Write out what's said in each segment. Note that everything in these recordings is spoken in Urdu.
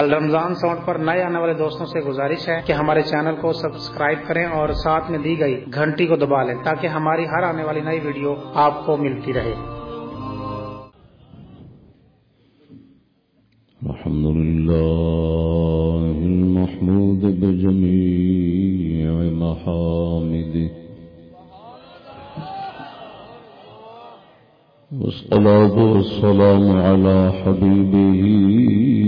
رمضان ساؤنڈ پر نئے آنے والے دوستوں سے گزارش ہے کہ ہمارے چینل کو سبسکرائب کریں اور ساتھ میں دی گئی گھنٹی کو دبا لیں تاکہ ہماری ہر آنے والی نئی ویڈیو آپ کو ملتی رہے۔ الحمد لله المحمود بجميع محامده والصلاة والسلام على حبيبه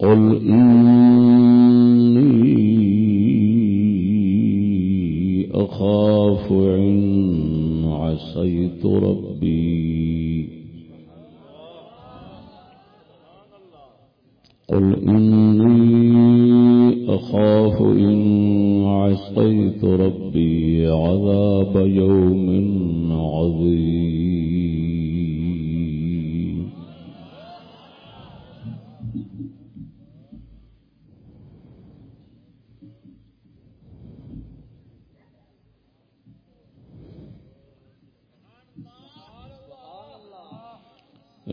قل إني أخاف إن عصيت ربي. قل إني أخاف إن عصيت ربي عذاب يوم عظيم.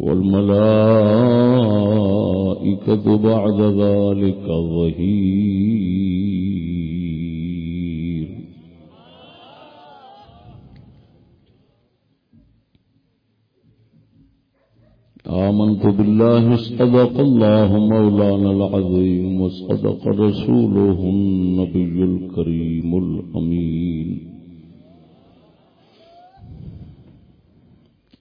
والملائكة بعد ذلك ظهير. آمنت بالله اصطدق الله مولانا العظيم واصطدق رسوله النبي الكريم الأمين.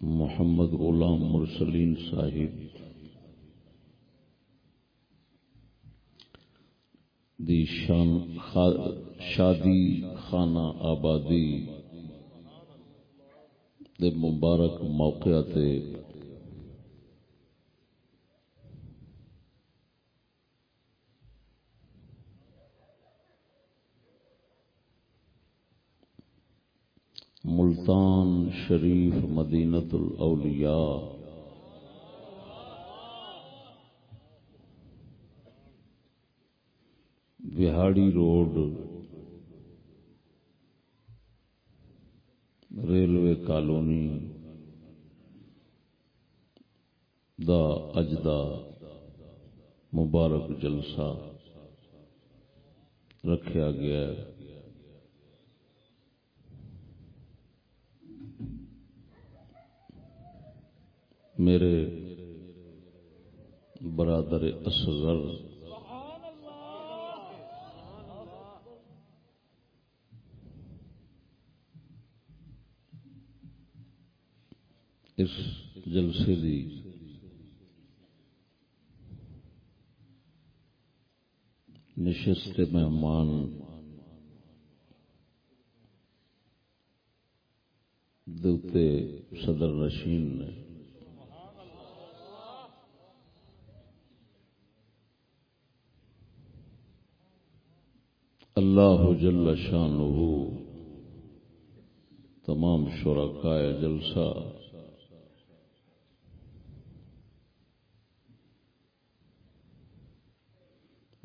محمد غلام مرسلین صاحب دی شان شادی خانہ آبادی دے مبارک موقع تے ملتان شریف مدینت الاولیاء۔ بہاڑی روڈ ریلوے کالونی دا اجدا مبارک جلسہ رکھا گیا ہے۔ میرے برادر اصغر اس جلسے دی نشست مہمان دوتے صدر رشین نے اللہ جل شانہ تمام شرکاء جلسہ۔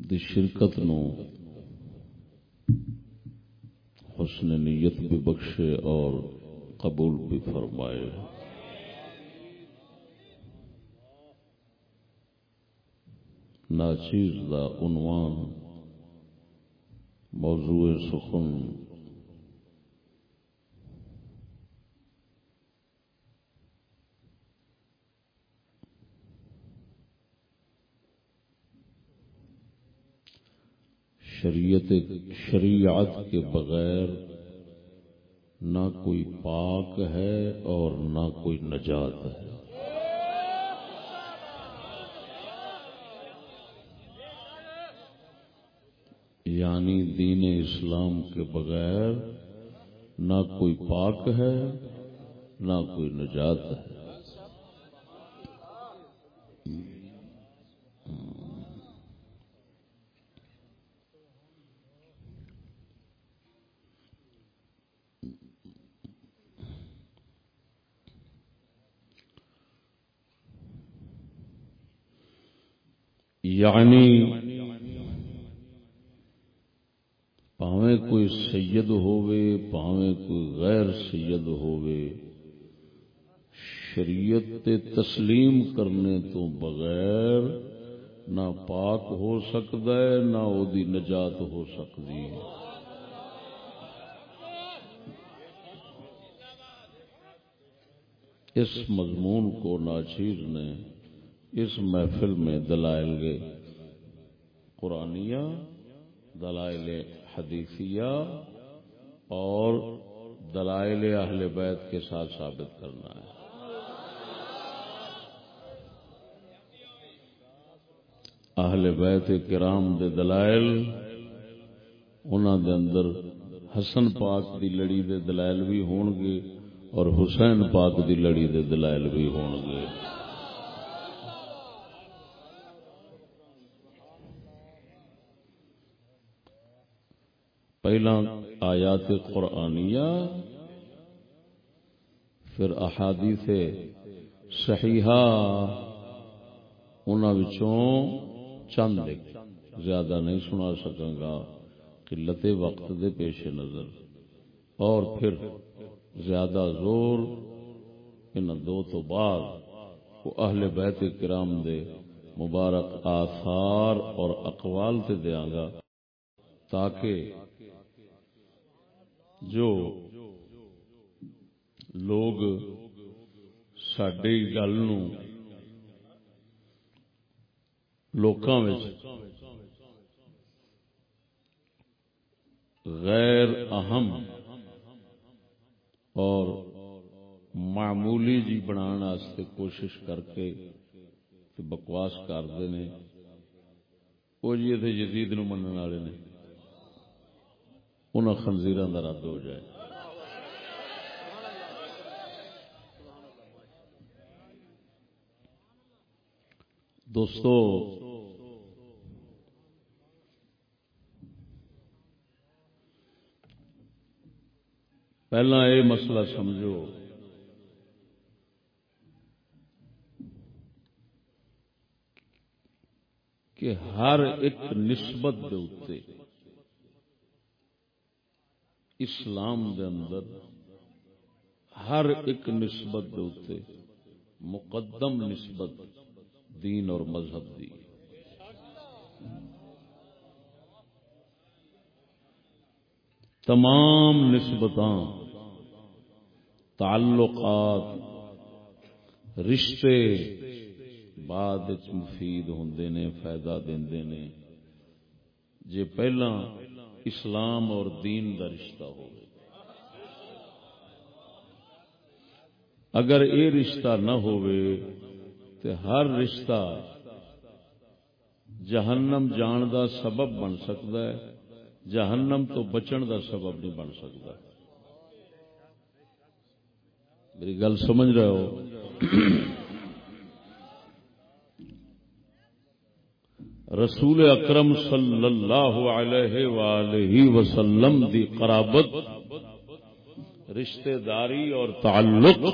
دی شرکت نو حسن نیت بھی بخشے اور قبول بھی فرمائے۔ ناچیز دا عنوان موضوع سخن۔ شریعت شریعت کے بغیر نہ کوئی پاک ہے اور نہ کوئی نجات ہے۔ یعنی دین اسلام کے بغیر نہ کوئی پاک ہے نہ کوئی نجات ہے۔ یعنی پاویں کوئی سید ہووے، پاویں کوئی غیر سید ہووے۔ شریعت تے تسلیم کرنے تو بغیر نہ پاک ہو سکتا ہے، نہ او نجات ہو سکتی ہے۔ اس مضمون کو ناچیر نے اس محفل میں دلائل گے قرآنیہ دلائل حدیثیہ اور دلائل اہل بیت کے ساتھ ثابت کرنا ہے۔ اہل بیت کرام دے دلائل انہوں دے اندر حسن پاک دی لڑی دے دلائل بھی ہون گے اور حسین پاک دی لڑی دے دلائل بھی ہون گے پہلا آیات قرآنیہ، پھر احادیث صحیحہ انہوں چند زیادہ نہیں سنا سکوں گا، قلت وقت دے پیش نظر۔ اور پھر زیادہ زور ان دو تو بعد وہ اہل بیت کرام دے مبارک آثار اور اقوال تے دیاں گا تاکہ جو لوگ سڈے گل لوکاں غیر اہم اور معمولی جی بنا کوشش کر کے بکواس کرتے ہیں وہ جی اتنے جدید نو منع والے نے ان خنزیر کا رد ہو جائے۔ دوستو، پہلا یہ مسئلہ سمجھو۔ کہ ہر ایک نسبت دے اسلام دے اندر ہر ایک نسبت دے مقدم نسبت دین اور مذہب دی۔ تمام نسبت تعلقات، رشتے بعد مفید ہوں نے، فائدہ دے جے پہلا اسلام اور دین کا رشتہ ہو اگر یہ رشتہ نہ ہر رشتہ جہنم جان دا سبب بن سکتا ہے، جہنم تو بچن دا سبب نہیں بن سکتا۔ میری گل سمجھ رہے ہو؟ رسول اکرم صلی اللہ علیہ وآلہ وسلم دی قرابت رشتہ داری اور تعلق،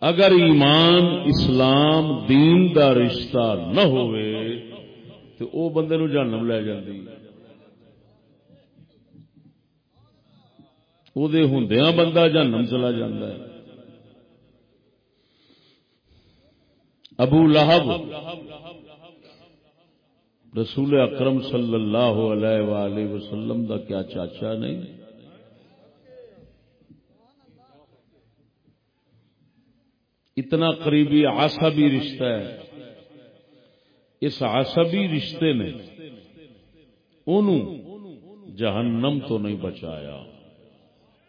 اگر ایمان، اسلام، دین دا رشتہ نہ ہوئے، تو او بندے نو جہنم لے جاندی۔ او دے ہوندیاں بندہ جہنم چلا جاندا ہے۔ ابو لہب رسول اکرم صلی اللہ علیہ وآلہ وسلم دا کیا چاچا نہیں؟ اتنا قریبی عصبی رشتہ ہے۔ اس عصبی رشتے نے انہوں جہنم تو نہیں بچایا۔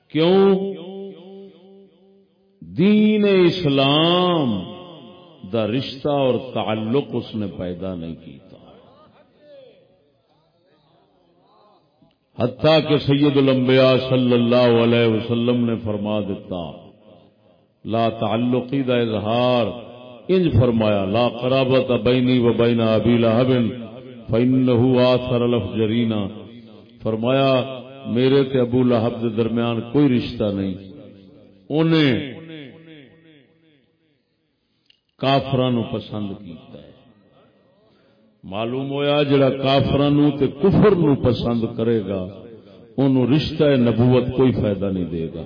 کیوں؟ دین اسلام دا رشتہ اور تعلق اس نے پیدا نہیں کیتا۔ حتیٰ کہ سید الانبیاء صلی اللہ علیہ وسلم نے فرما دیتا، لا تعلقی دا اظہار، انج فرمایا، لا قرابت بینی و بین ابی لہب فانه آثر الافجرین۔ فرمایا، میرے تے ابو لہب دے درمیان کوئی رشتہ نہیں۔ انہیں کافران پسند کیتا ہے۔ معلوم ہویا جڑا کافران تے کفر نو پسند کرے گا انہوں رشتہ نبوت کوئی فائدہ نہیں دے گا۔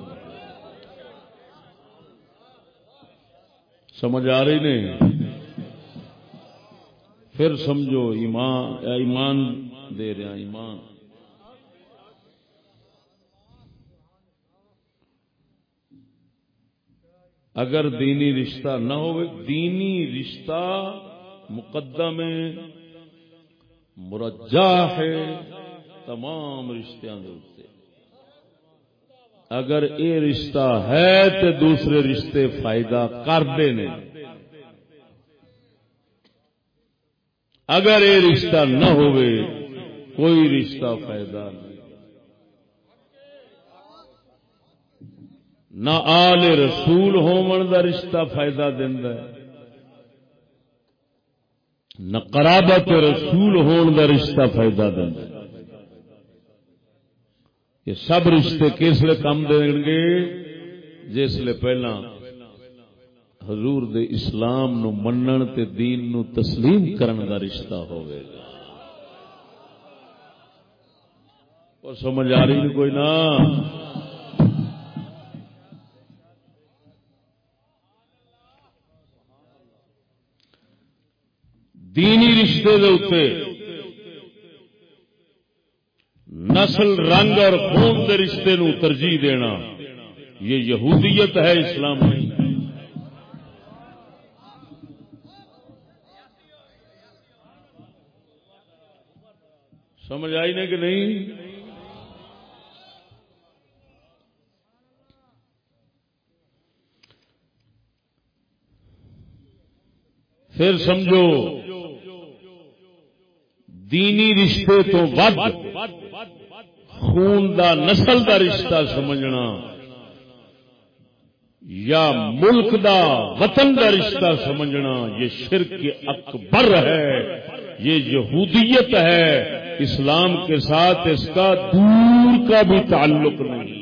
سمجھ آ رہی نہیں؟ پھر سمجھو، ایمان ایمان دے رہا ایمان۔ اگر دینی رشتہ نہ ہو دینی رشتہ مقدم مرجا ہے تمام رشتوں اگر یہ رشتہ ہے تو دوسرے رشتے فائدہ کرتے ہیں اگر یہ رشتہ نہ ہوئے، کوئی رشتہ فائدہ نہیں۔ نہ آل رسول ہون دا رشتہ فائدہ دینا نہ قرابت رسول ہون دا رشتہ فائدہ دینا یہ سب رشتے کس لیے کم دیں گے؟ جس لیے پہلا حضور دے اسلام نو منن تے دین نو تسلیم کرن دا رشتہ ہوئے گا۔ اور سمجھ آ رہی کوئی نہ؟ دینی رشتے دے اتنے نسل، رنگ اور خون کے رشتے نو ترجیح دینا، یہ یہودیت ہے، اسلام نہیں۔ سمجھ آئی نہیں کہ نہیں؟ پھر سمجھو دینی رشتے تو ود خون دا نسل دا رشتہ سمجھنا، یا ملک دا وطن دا رشتہ سمجھنا، یہ شرک اکبر ہے، یہ یہودیت ہے، اسلام کے ساتھ اس کا دور کا بھی تعلق نہیں۔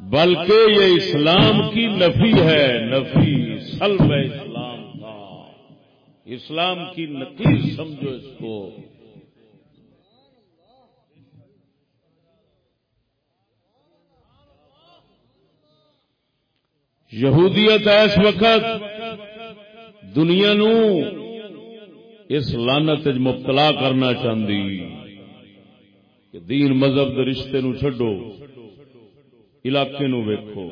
بلکہ یہ اسلام کی نفی ہے، نفی سلب ہے۔ اسلام اسلام کی نقیر سمجھو اس کو۔ یہودیت اس وقت۔ دنیا نو اس لانت مبتلا کرنا چاہتی کہ دین مذہب کے رشتے نو چھڈو۔ علاقے نو ویکھو۔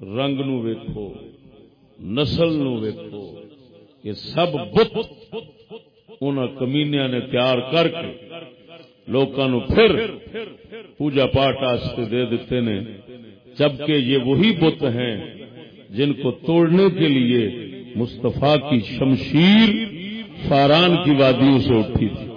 رنگ نو ویکھو۔ نسل نو ویکھو۔ یہ سب بت ان کمینیا نے تیار کر کے لوگوں پھر پوجا پاٹ دے دیتے نے، جبکہ یہ وہی بت ہیں جن کو توڑنے کے لیے مصطفیٰ کی شمشیر فاران کی وادیوں سے اٹھی تھی۔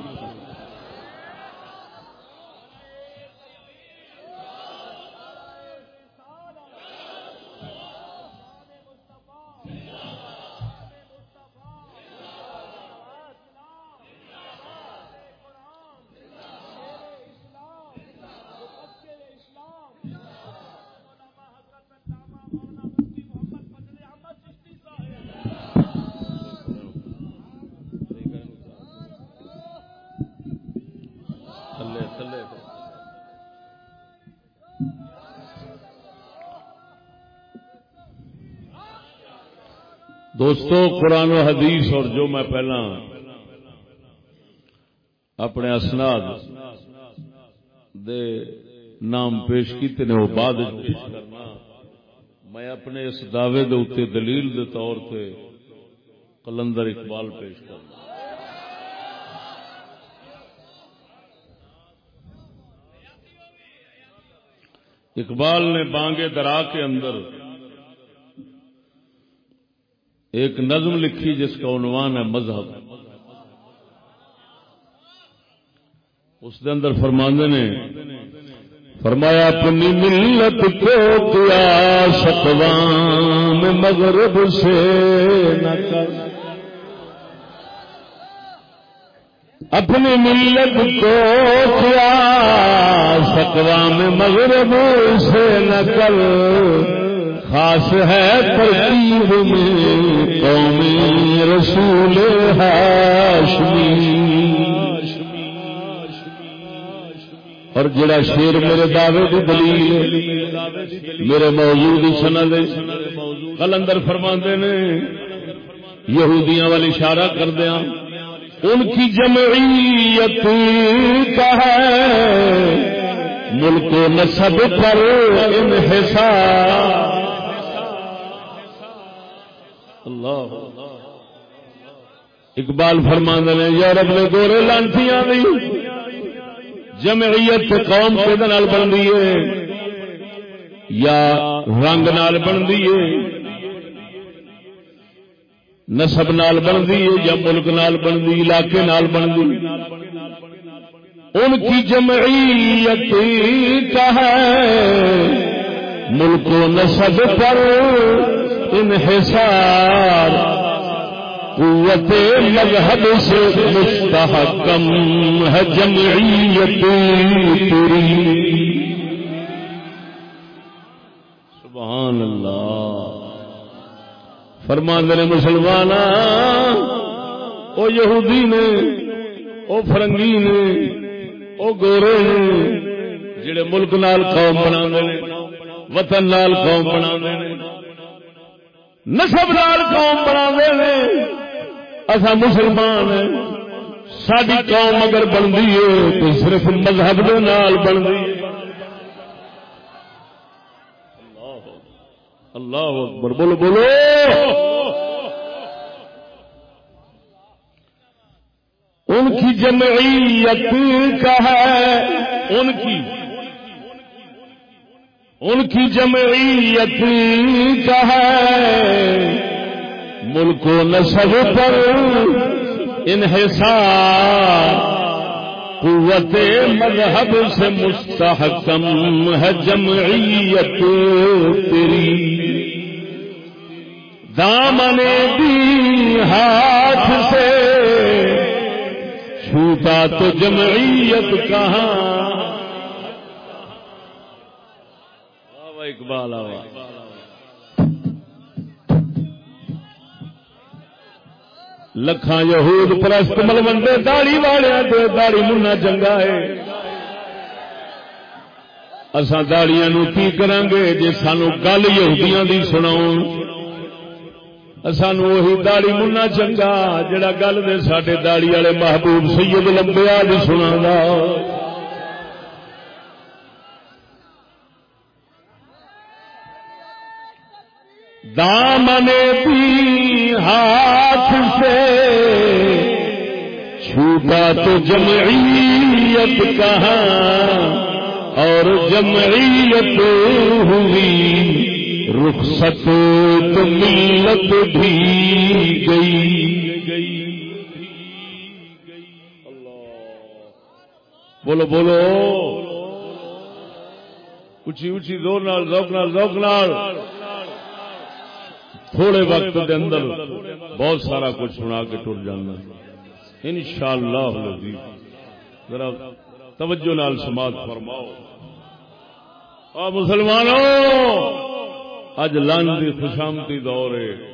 دوستو، قرآن و حدیث اور جو میں پہلا اپنے اسناد دے نام پیش کیتے نے، وہ بعد میں اپنے اس دعوے دے اتنے دلیل دے طور پہ کلندر اقبال پیش کرنا۔ اقبال نے بانگے درا کے اندر ایک نظم لکھی جس کا عنوان ہے مذہب۔ اس کے اندر فرماندے نے، فرمایا، اپنی ملت کو کیا شکوان مغرب سے نہ کر۔ اپنی ملت کو کیا شکوان مغرب سے نہ کر۔ خاص ہے ترتیب میں قومی رسول ہاشمی۔ اور جڑا شیر میرے دعوے کی دلیل میرے موجود سند کلندر فرما نے، یہودیاں والی اشارہ کر دیا ہاں، ان کی جمعیت کا ہے۔ ملک و نسب پر انحصار۔ اللہ اقبال فرمان نے یورپ نے گورے لانٹیاں دی۔ جمعیت قوم کے نال بن ہے، یا رنگ نال بن ہے، نسب نال بن ہے، یا ملک نال بن علاقے نال بن ان کی جمعیت کا ہے، ملک و نسب پر۔ انحصار قوت مذہب سے مستحکم ہے جمعیت تیری سبحان اللہ۔ فرمان نے مسلمان او یہودی نے، او فرنگی نے، او گورے نے، جڑے ملک نال قوم بنا وطن نال قوم بنا نسب نال قوم بنا اصا مسلمان ساری قوم اگر بنتی ہے تو صرف مذہب کے نال بنتی اللہ اکبر، بولو بولو۔ ان کی جمعیت کا ہے، ان کی ان کی جمعیت کا ہے۔ ملک و نسب پر انحصار۔ قوت مذہب سے مستحکم ہے جمعیت تیری۔ دامن دی ہاتھ سے چھوٹا تو جمعیت کہاں اقبال لکھان یہود پرست ملوڈے داڑی والے داڑی منا چنگا ہے۔ اسان داڑیاں کی کریں گے جی سانو گل یہودیاں دی سناؤ سان وہی داڑی منا چنگا جڑا گل دے سڈے داڑی والے محبوب سید لمبے آج سنا دامن بھی ہاتھ سے چھوٹا تو جمعیت کہاں اور جمعیت ہوئی رخصت تو ملت بھی گئی۔ بولو بولو۔ اچھی اچھی زور نال، ذوق نال ذوق نال۔ تھوڑے وقت دے اندر بہت سارا کچھ سنا کے ٹر جانا۔ ان شاء اللہ ذرا توجہ نال سماعت فرماؤ۔ اور مسلمانوں اج لان خوشامتی دور ہے۔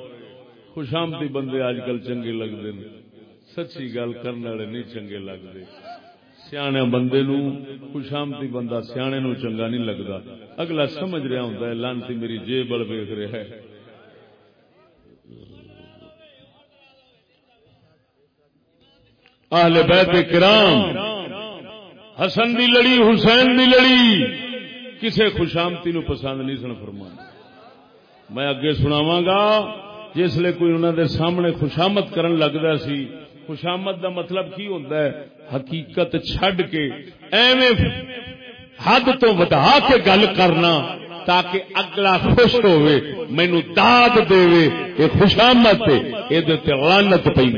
خوشامتی بندے اج کل چنگے لگتے ہیں۔ سچی گل کرنے والے نہیں چنگے لگتے۔ سیاح بندے نو خوشامتی بندہ سیانے نو چنگا نہیں لگتا۔ اگلا سمجھ رہا ہوں لانتی میری جیب بل ویخ رہا ہے۔ اہل بیت کرام، حسن دی لڑی، حسین دی لڑی، کسے خوشامتی نو پسند نہیں سن فرما میں اگے سناواں گا، جس لیے کوئی انہوں دے سامنے خوشامت کرن لگتا سی، خوشامت دا مطلب کی ہوتا ہے؟ حقیقت چھڈ کے، ایویں حد تو ودا کے گل کرنا تاکہ اگلا خوش ہوئے مینو داد دے یہ خوشامت یہ لانت پی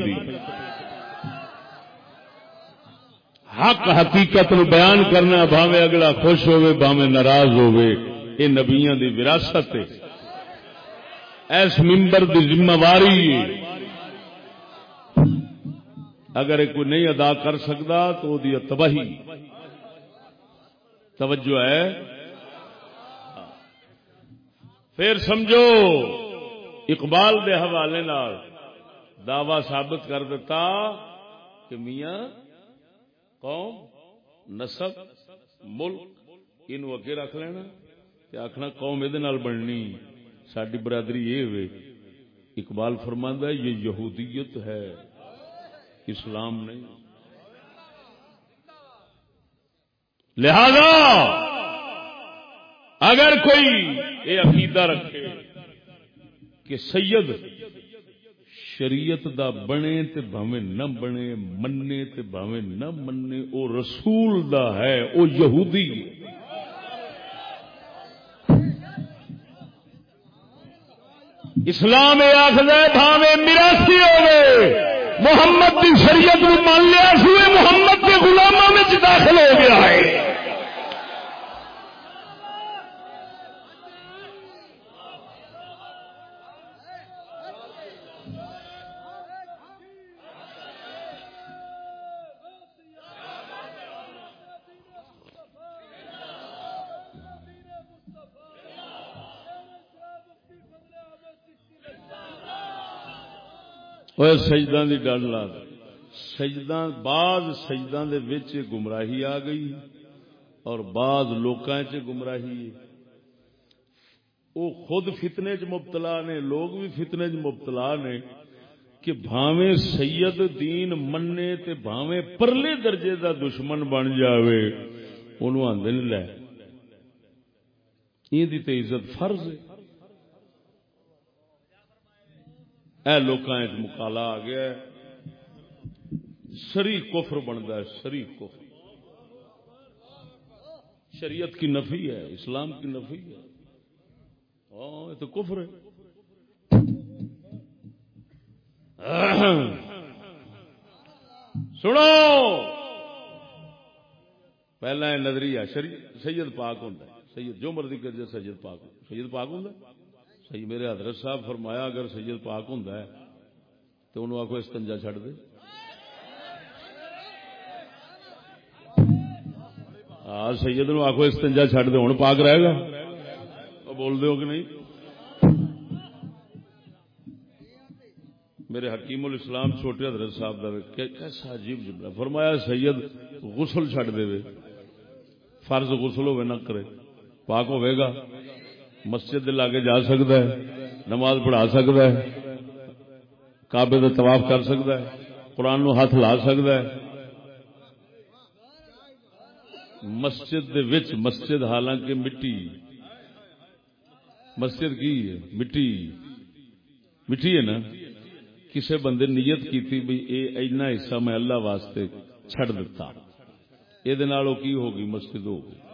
حق حقیقت نو بیان کرنا بھاوے اگلا خوش ہوئے، بھاوے ناراض ہوئے۔ یہ نبیاں دی وراثت ہے۔ ایس ممبر دی ذمہ واری اگر کوئی نہیں ادا کر سکتا تو دی تباہی۔ توجہ ہے۔ پھر سمجھو، اقبال دے حوالے دعوی ثابت کر دیتا کہ میاں قوم، نسب، ملک ان اگے رکھ لینا آخنا قوم یہ بننی۔ ساری برادری یہ ہوئے اقبال فرماندہ یہ یہودیت ہے۔ اسلام نہیں۔ لہذا اگر کوئی یہ عقیدہ رکھے کہ سید شریعت دا بنے تے بھاوے نہ بنے، منے تے بھاوے نہ منے، او رسول دا ہے، او یہودی۔ اسلام آخر بھاوے میراسی ہوئے محمد کی شریعت مان لیا، سوئے محمد کے غلاموں میں داخل ہو گیا ہے۔ سجدان کی ڈل لا سجدہ بعض سجدان دے وچ گمراہی آ گئی اور بعض لوکاں چ گمراہی وہ خود فتنے چ مبتلا نے لوگ بھی فتنے چ مبتلا نے کہ بھاویں سید دین منے تے بھاویں پرلے درجے دا دشمن بن جاوے انہوں آندے لے یہ تے عزت فرض ہے اے لوکاں مکالا آ گیا سری کفر بنتا ہے، سری کفر۔ شریعت کی نفی ہے، اسلام کی نفی ہے۔ ہاں یہ تو کفر ہے۔ سنو۔ پہلا نظریہ سید پاک ہوں سید جو مرضی کر سید پاک سید پاک ہوں سی میرے حضرت صاحب فرمایا، اگر سید پاک ہوں تو انہوں آخو استنجا چڈ دے۔ ہاں سید نو آخو استنجا چڈ دے ہوں پاک رہے گا۔ بول دو کہ نہیں؟ میرے حکیم الاسلام چھوٹے حضرت صاحب کا کیسا عجیب جملہ۔ فرمایا، سید غسل چڈ دے فرض غسل ہوئے نہ کرے، پاک ہوئے گا۔ مسجد لاگے جا سکتا ہے، نماز پڑھا سکتا ہے کابے کا طواف کر سکتا ہے، قرآن نو ہاتھ لا سکتا ہے۔ مسجد دے وچ مسجد، حالانکہ مٹی، مسجد کی ہے، مٹی مٹی ہے نا۔ کسے بندے نیت کی بھائی یہ اینا حصہ میں اللہ واسطے چھڑ دیتا یہ کی ہوگی؟ مسجد ہوگی۔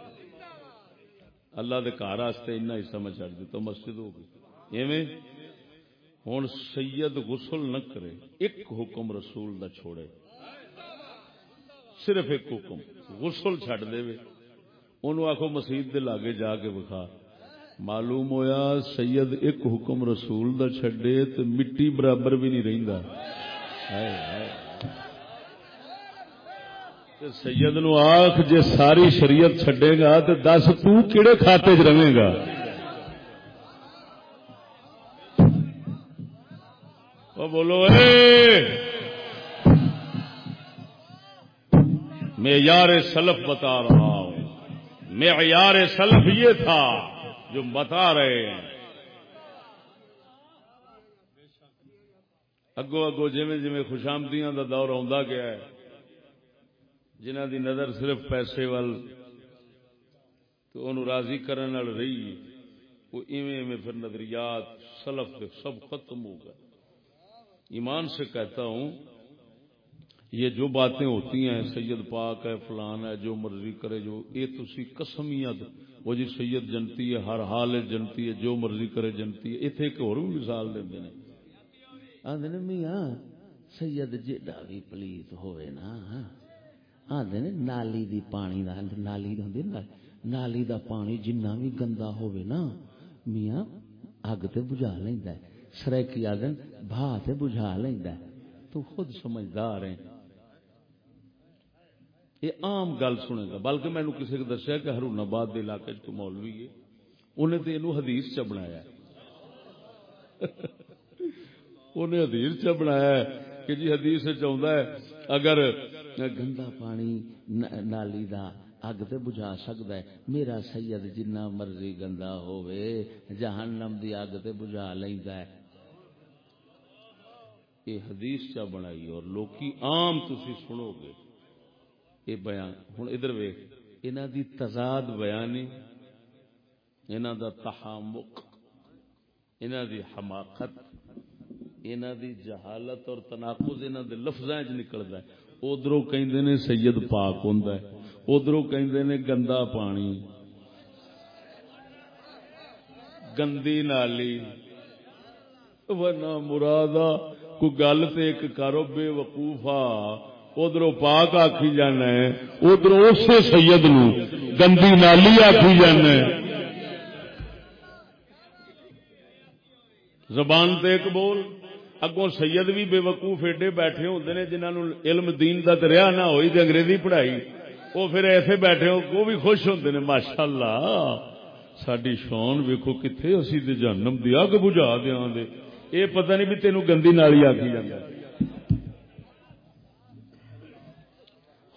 اللہ دے گھر اینا حصہ میں چڑھ دیتا مسجد ہو گئی۔ ایویں ہوں سید غسل نہ کرے، ایک حکم رسول دا چھوڑے۔ صرف ایک حکم، غسل چڈ دے۔ ان آخو مسیح دے لاگے جا کے بخا معلوم ہویا سید ایک حکم رسول دا چھڈے تو مٹی برابر بھی نہیں رہندا۔ سید نو آخ جے ساری شریعت چڈے گا تو دس تڑے کھاتے چ رہے گا؟ بولو میں یار سلف بتا رہا ہوں۔ میں یار سلف یہ تھا جو بتا رہے ہیں۔ اگو اگو جی جی خوشامدیاں کا دور آ گیا ہے۔ جنہ دی نظر صرف پیسے وال تو انہوں راضی کرنے وال رہی، وہ ایویں ایویں پھر نظریات، سلف سب ختم ہو گئے۔ ایمان سے کہتا ہوں، یہ جو باتیں ہوتی ہیں، سید پاک ہے، فلان ہے، جو مرضی کرے، جو یہ تسی قسمیت، وہ جی سید جنتی ہے، ہر حال جنتی ہے، جو مرضی کرے جنتی ہے۔ اتنے ایک اور بھی مثال دیں آدھے میاں، سید جیڈا بھی پلیت ہوئے نا۔ آدھے نے نالی دی پانی دا نالی دا ہوندی نالی دا پانی جنہ بھی گندا ہوئے نا میاں اگ تے بجھا لیندا ہے سریکی آدھن بھا تے بجھا لیندا ہے تو خود سمجھدار ہیں یہ عام گل سنے گا بلکہ میں کسی کو دسیا کہ ہرون آباد کے علاقے چ مولوی ہے انہیں تو یہ حدیث چ بنایا انہیں حدیث چ بنایا کہ جی حدیث چاہتا ہے اگر گندا پانی نالی دا اگ تے بجھا سکتا ہے۔ میرا سید جنہ مرضی گندا ہوئے جہنم دی اگ تے بجھا لیندا ہے۔ یہ حدیث چا بنائی اور لوکی عام تسی سنو گے۔ یہ بیان ہوں ادھر ویخ انہ دی تضاد بیانی انہ دا تحامق انہ دی حماقت انہ دی جہالت اور تناقض انہ دے لفظاں وچ نکلدا ہے۔ ادھروں کہندے نے سید پاک ہوندا ہے، ادھروں کہندے نے گندا پانی، گندی نالی۔ ورنہ مرادا کوئی گل تے ایک کرو بے وقوفا ادھر پاک آخی جانا ہے ادھر اسی سید نو گندی نالی آخی جانا ہے۔ زبان تے ایک بول۔ اگوں سید بھی بے وقوف ایڈے بیٹھے ہوتے ہیں جنہوں علم دین کا دریا نہ ہوئی تے انگریزی پڑھائی وہ پھر ایسے بیٹھے ہو، وہ بھی خوش ہوتے ہیں ماشاء اللہ ساری شان ویکو کتنے اسی جنم دی اگ بجھا دیا دے۔ یہ پتہ نہیں بھی تینوں گندی نالی آخی جانا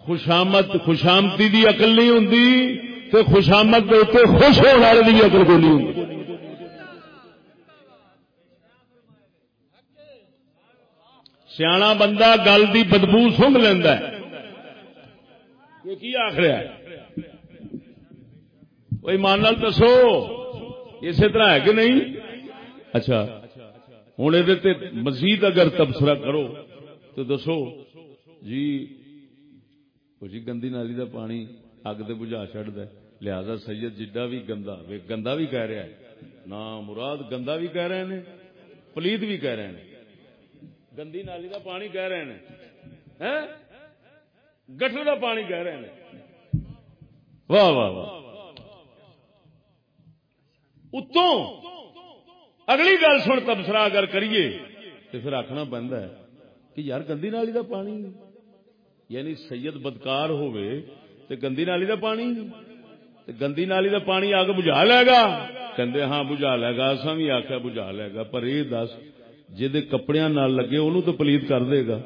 خوشامت خوشامتی دی اقل نہیں ہوں تو خوشامت کے اتنے خوش ہونے والے کی اقل کو نہیں ہوں سیاح بندہ گل دی بدبو سونگ لینا یہ کی آخر کوئی مان دسو، اسی طرح ہے کہ نہیں؟ اچھا ہوں یہ مزید اگر تبصرہ کرو تو دسو جی جی گندی نالی دا پانی اگ دے بجھا چڑھد لہذا سید جڈا بھی گندا گندا بھی کہہ رہا ہے۔ نہ مراد گندا بھی کہہ رہے ہیں پلیت بھی کہہ رہے ہیں گندی نالی دا پانی کہہ رہے ہیں۔ گٹر دا پانی کہہ رہے ہیں۔ واہ واہ واہ۔ اتوں اگلی گل سن تبصرہ اگر کریے تو پھر آخنا بنتا ہے کہ یار گندی نالی دا پانی یعنی سید بدکار ہوئے تے گندی نالی دا پانی۔ تے گندی نالی دا پانی آگ بجھا لے گا۔ کہندے ہاں بجھا لے گا، اساں بھی آخیا بجھا لے گا، پر یہ دس جہد کپڑے نال لگے، انہوں تو پلیت کر دے گا۔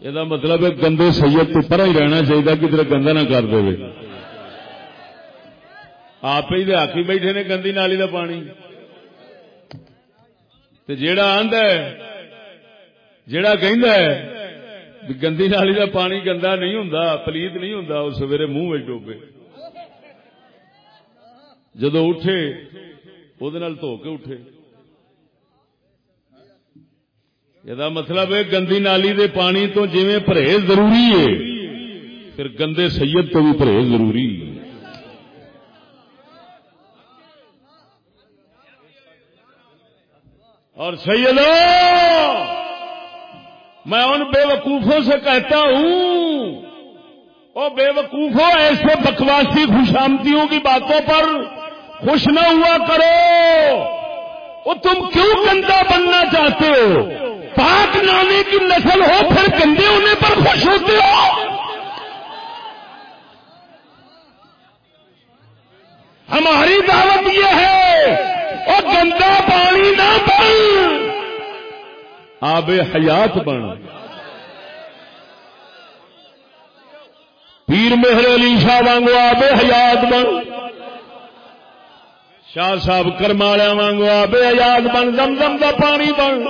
یہ مطلب ہے گندے سید تو پر ہی رہنا چاہیے، کدھر گندا نہ کر دے۔ آپ ہی آخی بیٹھے نے گندی نالی دا پانی۔ جیڑا آند ہے، جیڑا کہ گندی نالی کا پانی گندا نہیں ہوں پلیت نہیں ہوں سویرے منہ ڈوبے۔ جدو اٹھے وہ دھو کے اٹھے۔ یہ مطلب ہے گندی نالی دے پانی تو جی پرہیز ضروری ہے، پھر گندے سید تو بھی پرہیز ضروری۔ ہے اور سیدو، میں ان بے وقوفوں سے کہتا ہوں، او بے وقوفوں ایسے بکواسی خوشامتیوں کی باتوں پر خوش نہ ہوا کرو۔ وہ تم کیوں گندا بننا چاہتے ہو؟ پاک نامی کی نسل ہو پھر گندے ہونے پر خوش ہوتے ہو؟ ہماری دعوت یہ ہے اور گندا پانی نہ بن۔ آب حیات بن۔ پیر مہر علی شاہ وانگو آب حیات بن۔ شاہ صاحب کرمالیا وانگو بے یاد بن دم دم دا پانی بن۔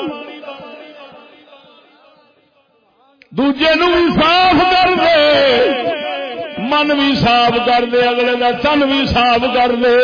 دوجے نو بھی صاف کر دے۔ من بھی صاف کر دے، اگلے کا تن بھی صاف کر دے۔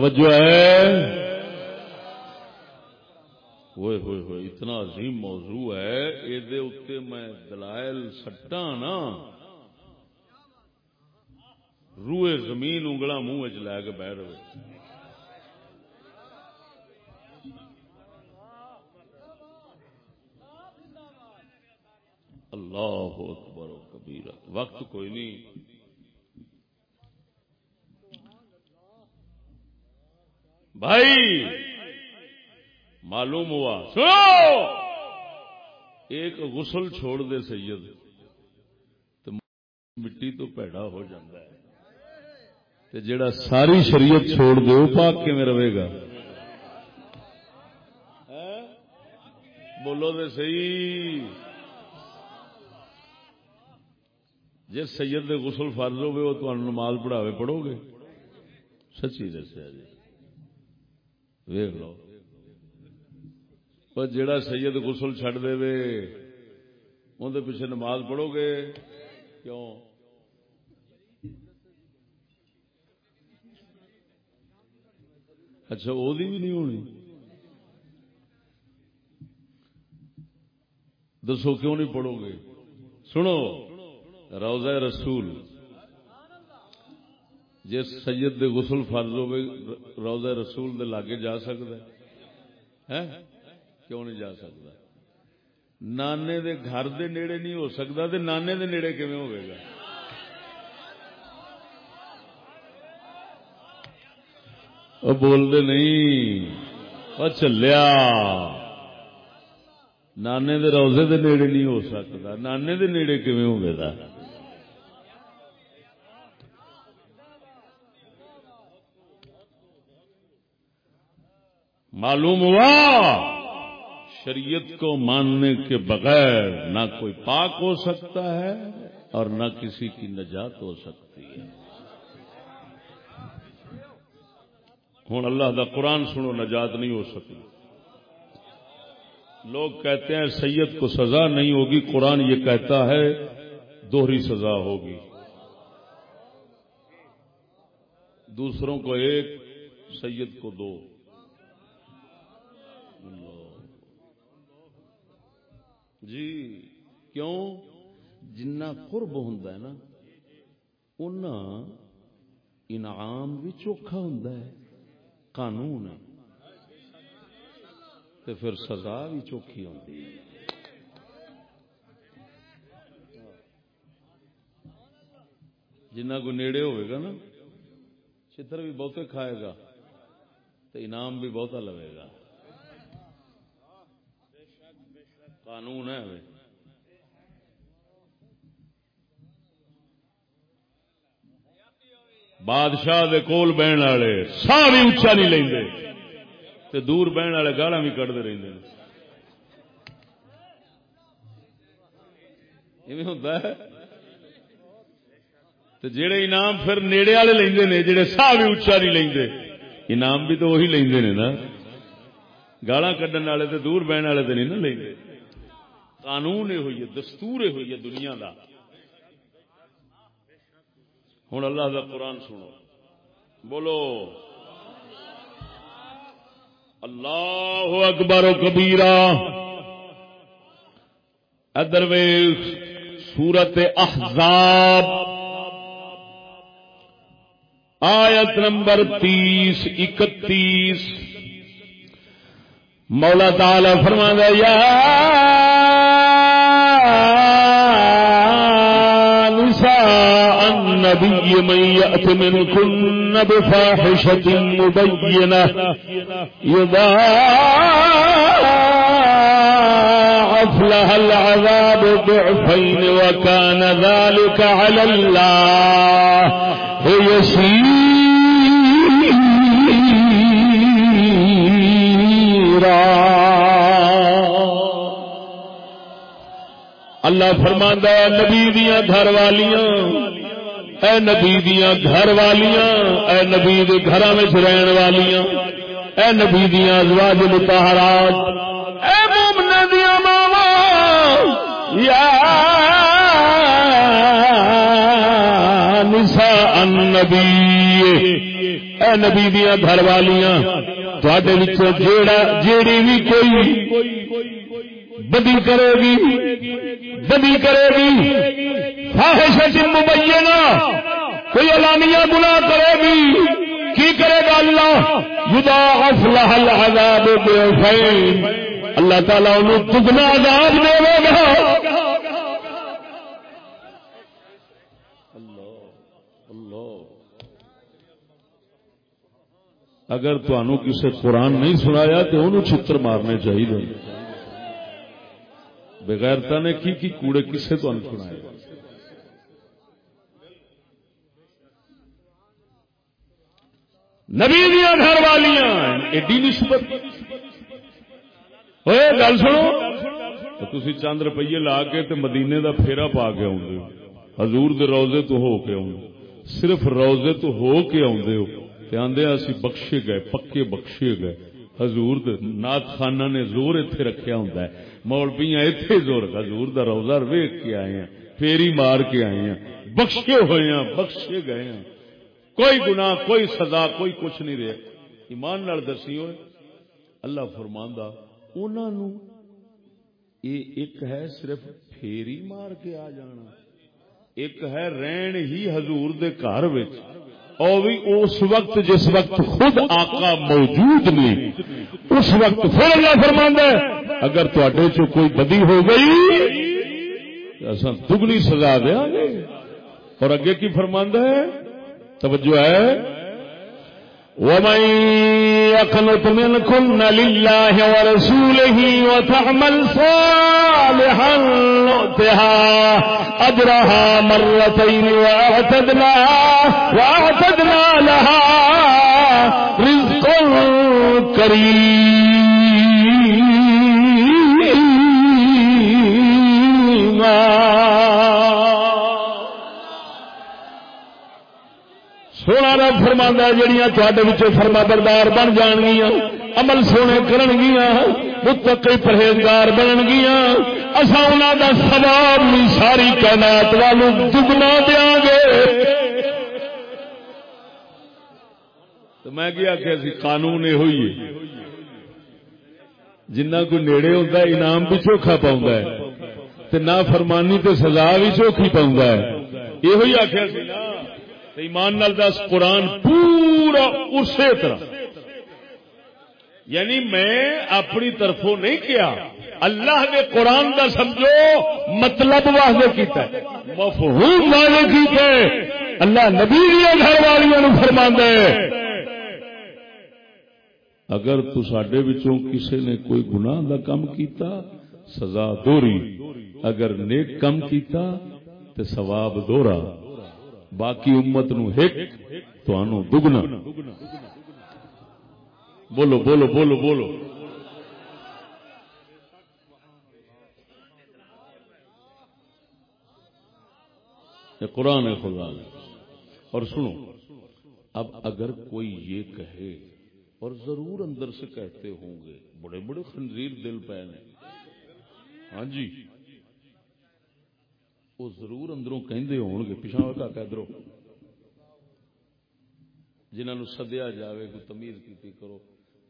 توجہ ہے؟ ہوئے ہوئے ہوئے، اتنا عظیم موضوع ہے یہ میں دلائل سٹا نا۔ روئے زمین انگلا منہ چ لے کے بہ رہے اللہ اکبر و کبیر وقت کوئی نہیں۔ بھائی، معلوم ہوا۔ سنو! ایک غسل چھوڑ دے سید، تو مٹی تو پیڑا ہو جاتا ہے۔ تے جڑا ساری شریعت چھوڑ دے وہ پاک کے میں رہے گا؟ بولو دے صحیح۔ جی سید دے غسل فرض ہوئے، وہ تو نماز پڑھاوے پڑھو گے۔ سچی دسیا جی۔ ویخ لو۔ پر جڑا سید غسل چڈ دے اندر پیچھے نماز پڑھو گے؟ کیوں؟ اچھا وہ بھی نہیں ہونی۔ دسو کیوں نہیں پڑھو گے؟ سنو، روزہ رسول۔ جس سید دے غسل فرض ہوے روزہ رسول دے لاگے جا سکتا ہے۔ کیوں نہیں جا سکتا؟ نانے دے گھر دے نیڑے نہیں ہو سکتا تے نانے دے نیڑے کیویں ہوئے گا؟ وہ بول دے نہیں چلیا۔ نانے دے روزے دے نیڑے نہیں ہو سکتا۔ نانے دے نیڑے کیویں ہوئے گا؟ معلوم ہوا؟ شریعت کو ماننے کے بغیر نہ کوئی پاک ہو سکتا ہے اور نہ کسی کی نجات ہو سکتی ہے۔ ہوں اللہ دا قرآن سنو، نجات نہیں ہو سکتی۔ لوگ کہتے ہیں سید کو سزا نہیں ہوگی، قرآن یہ کہتا ہے دوہری سزا ہوگی۔ دوسروں کو ایک، سید کو دو۔ جی کیوں؟ جنا قرب ہوں نا اُنہ انعام بھی چوکھا ہوں قانون ہے۔ پھر سزا بھی چوکھی ہوتی ہے۔ جنہ کو نیڑے ہوئے گا نا چتر بھی بہتے کھائے گا تو انعام بھی بہتا لگے گا۔ قانون ہے بادشاہ دے کول بہن والے سا بھی اچا نہیں لیں تے دور بہن والے گالا بھی کٹتے رہتے ہوتا ہے؟ جڑے انعام پھر نیڑے والے لیندے نے، جڑے سا بھی اچا نہیں لیں انعام بھی تو وہی لیندے نے نا۔ گالا کڈن والے تے دور بہن والے تو نہیں نا لیں قانون ہوئی ہے، دستور ہوئی ہے دنیا دا۔ ہوں اللہ دا قرآن سنو۔ بولو۔ اللہ اکبر و کبیرا ادر سورت احزاب۔ آیت نمبر تیس، اکتیس۔ مولا تعالی فرما یا نساء النبي من يأت منكن بفاحشة مبينة. يضاعف لها العذاب ضعفين وكان ذلك على الله يسيرا اللہ فرماندا ہے، نبی دیاں گھر والیاں، اے نبی دیاں گھر والیاں، اے نبی دے گھراں وچ رہن والیاں، اے نبی دیاں ازواج مطہرات اے مومنہ دیاں ماواں، یا نساء النبی، اے نبی دیاں گھر والیاں، تواڈے وچوں جیڑا جیڑی بھی کوئی بدی کرے گی، بدی کرے گی. خواہش مبینہ کوئی علانیہ گناہ کرے گی. کی کرے گا اللہ؟ یدا افلح العذاب ضعفین اللہ تعالیٰ انہوں دگنا عذاب دے گا. اگر تمہوں کسی قرآن نہیں سنایا تو انہوں چھتر مارنے چاہیے۔ بغیرتا نے کی کی کوڑے کسے تو سنائے؟ نبی دیا گھر والیاں، ایڈی نسبت۔ ہوئے گل سنو۔ تو تسی چند روپیے لا کے تے مدینے دا پھیرا پا کے آؤں حضور دے روزے تو ہو کے آؤں صرف روزے تو ہو کے آؤں ہو۔ تے آندے ہاں اسی بخشے گئے، پکے بخشے گئے۔ حضور نات خانہ نے زور اتنے رکھیا ہوں مولبیاں اتنے زور، حضور دا روزہ ویک کے آئے ہیں، پھیری مار کے آئے ہیں، بخشے ہوئے ہیں، بخشے گئے ہیں۔ کوئی گناہ، کوئی سزا، کوئی کچھ نہیں رہے ایمان نال دسی ہوئے، اللہ فرماندہ انہوں نے یہ ایک ہے صرف پھیری مار کے آ جانا، ایک ہے رہن ہی حضور دے گھر وچ۔ اور بھی اس وقت جس وقت خود آقا موجود نہیں اس وقت پھر اللہ فرماندہ ہے، اگر تے چ کوئی بدی ہو گئی اصا دگنی سزا دیا گے۔ اور اگے کی فرماندہ ہے؟ توجہ ہے۔ ومن يقنط منكن لله ورسوله وتعمل صالحا نؤتها أجرها مرتين وأعتدنا, وأعتدنا لها رزق كريما. سونا رب فرما جہیا تے فرما بردار بن جان گیا عمل سونے کرن گیا متقی پرہیزگار بنن گیا اصا انہوں دا سواب بھی ساری کائنات والو دگنا دیا گے۔ تو میں کیا کہ قانون یہ ہوئی ہے۔ جنہ کو نیڑے ہوتا ہے، انعام بھی چوکھا پاؤں ہے۔ نہ فرمانی تے سزا بھی چوکھی پاؤں ہے۔ یہ ہوئی آخیا سی نا۔ ایمان نال دس، قرآن پورا اسی طرح۔ یعنی میں اپنی طرفوں نہیں کیا، اللہ نے قرآن کا سمجھو مطلب واضح کیتا ہے، مفہوم واضح کیتا ہے۔ اللہ نبی گھر والیاں فرما ہے۔ اگر تو سڈے کسی نے کوئی گناہ کا کم کیتا، سزا دوری۔ اگر نیک کم کیتا تو ثواب دورا باقی امت نو ہک تو دگنا۔ بولو بولو بولو بولو۔ یہ قرآن ہے، خدا نے۔ اور سنو، اب اگر کوئی یہ کہے، اور ضرور اندر سے کہتے ہوں گے، بڑے بڑے خنزیر دل پہ ہاں جی۔ وہ ضرور اندروں کہندے ہون گے پچھا کا کہدرو جنہوں نے سدیا جاوے، کوئی تمیز کی کرو۔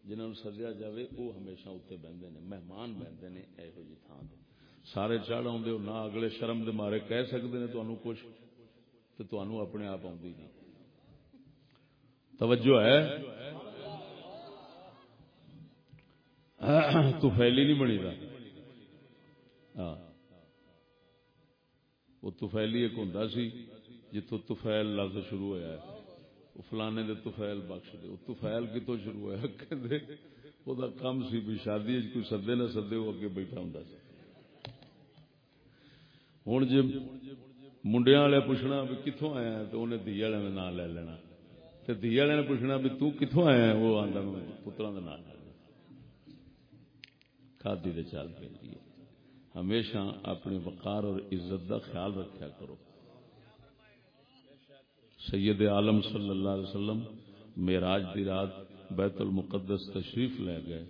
جنہوں نے سدیا جاوے وہ ہمیشہ اتنے بہتے ہیں مہمان بہتے ہیں یہو جی تھان سے سارے چڑھ آدھے نہ اگلے شرم دے مارے کہہ سکتے ہیں تمہوں کچھ تو تمہوں اپنے آپ آتی نہیں۔ توجہ ہے؟ تو فیلی نہیں بنی دا۔ ہاں۔ وہ تفیلی ایک ہوں سی جتوں تفیل لفظ شروع ہوا ہے۔ وہ فلانے دے تفیل بخش دے۔ وہ تفیل کتوں شروع ہوا کہ وہ کام سی بھی شادی کوئی سدے نہ سدے وہ اگے بیٹھا ہوں سی۔ ہوں جی منڈیا والے پوچھنا بھی کتوں آیا تو انہیں دھی والے کا نام لے لینا۔ تو دھی والے نے پوچھنا بھی تو کتوں آیا وہ آدھا پترا کا نام لے لینا۔ کھادی دے چال پہ ہمیشہ اپنی وقار اور عزت کا خیال رکھا کرو۔ سید عالم صلی اللہ علیہ وسلم میراج دی رات بیت المقدس تشریف لے گئے۔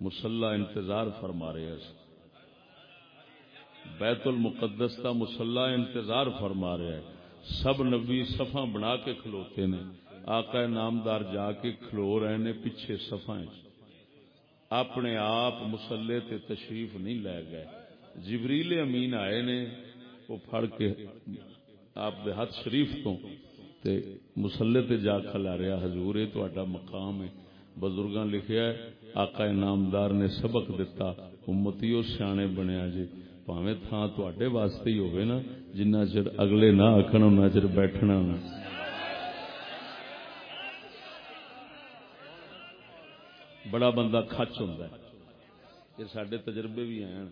مسلح انتظار فرما رہے بیت المقدس کا مسلح انتظار فرما رہے سب نبی صفا بنا کے کھلوتے نے آقا نامدار جا کے کھلو رہے نے پیچھے سفا اپنے آپ مسلے تے تشریف نہیں لے گئے۔ جبریل امین آئے نے، وہ پھڑ کے آپ دے ہاتھ شریف تو تے مسلے تے جا کھلا رہا، حضور یہ تو مقام ہے۔ بزرگاں لکھیا ہے، آقا نامدار نے سبق دتا، امتی او سیانے بنیا جی پاویں تھان تے واسطے ہی ہوئے نا، جنہ چر اگلے نہ آخن ان چر بیٹھنا نہ بڑا بندہ کچ ہوں یہ سڈے تجربے بھی ہیں۔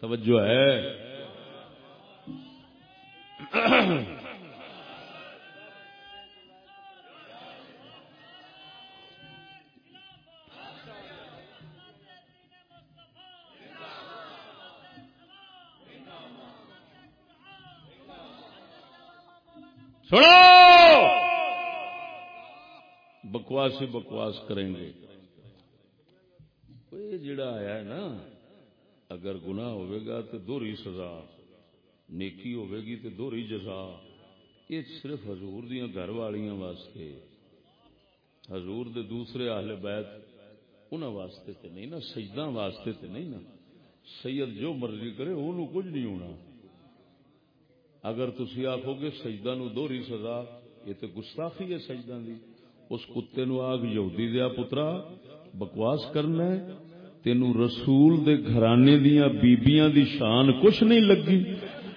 توجہ ہے۔ سنو! بکواس ہی بکواس کریں گے۔ یہ جڑا آیا ہے نا اگر گناہ ہوئے گا تو دوری سزا، نیکی ہوئے گی تو دوری جزا۔ یہ صرف حضور دیا گھر والیاں واسطے۔ حضور دے دوسرے اہل بیت انہوں واسطے تے نہیں نا سجدہ واسطے تے نہیں نا۔ سید جو مرضی کرے انہوں کچھ نہیں ہونا۔ اگر تسی آخو گے سجدہ نو دوری سزا، یہ تو گستاخی ہے سجدہ دی۔ اس کتے نو آگ یہودی دیا پترا، بکواس کرنا ہے۔ تینو رسول دے گھرانے دیاں بیبیاں دی شان کچھ نہیں لگی۔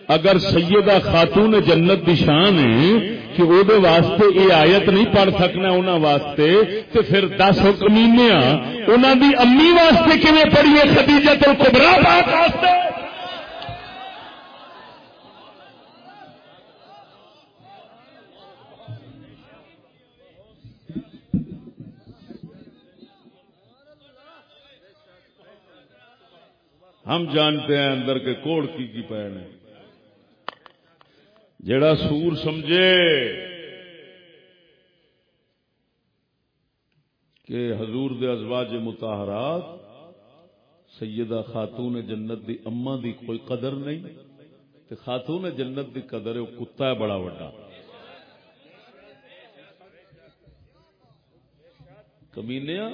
اگر سیدہ خاتون جنت دی شان ہے کہ او دے واسطے یہ آیت نہیں پڑھ سکنا انہاں واسطے تو پھر دس حکمیاں انہاں دی امی واسطے کیویں پڑھیے خدیجہ تو کبرا پاک واسطے؟ ہم جانتے ہیں اندر کے کوڑ کی کی پہن ہے۔ جڑا سور سمجھے کہ حضور دے ازواج متحرات سیدہ خاتون جنت دی اما دی کوئی قدر نہیں، تے خاتون جنت دی قدر ہے، وہ کتا ہے بڑا وڈا۔ کمینیا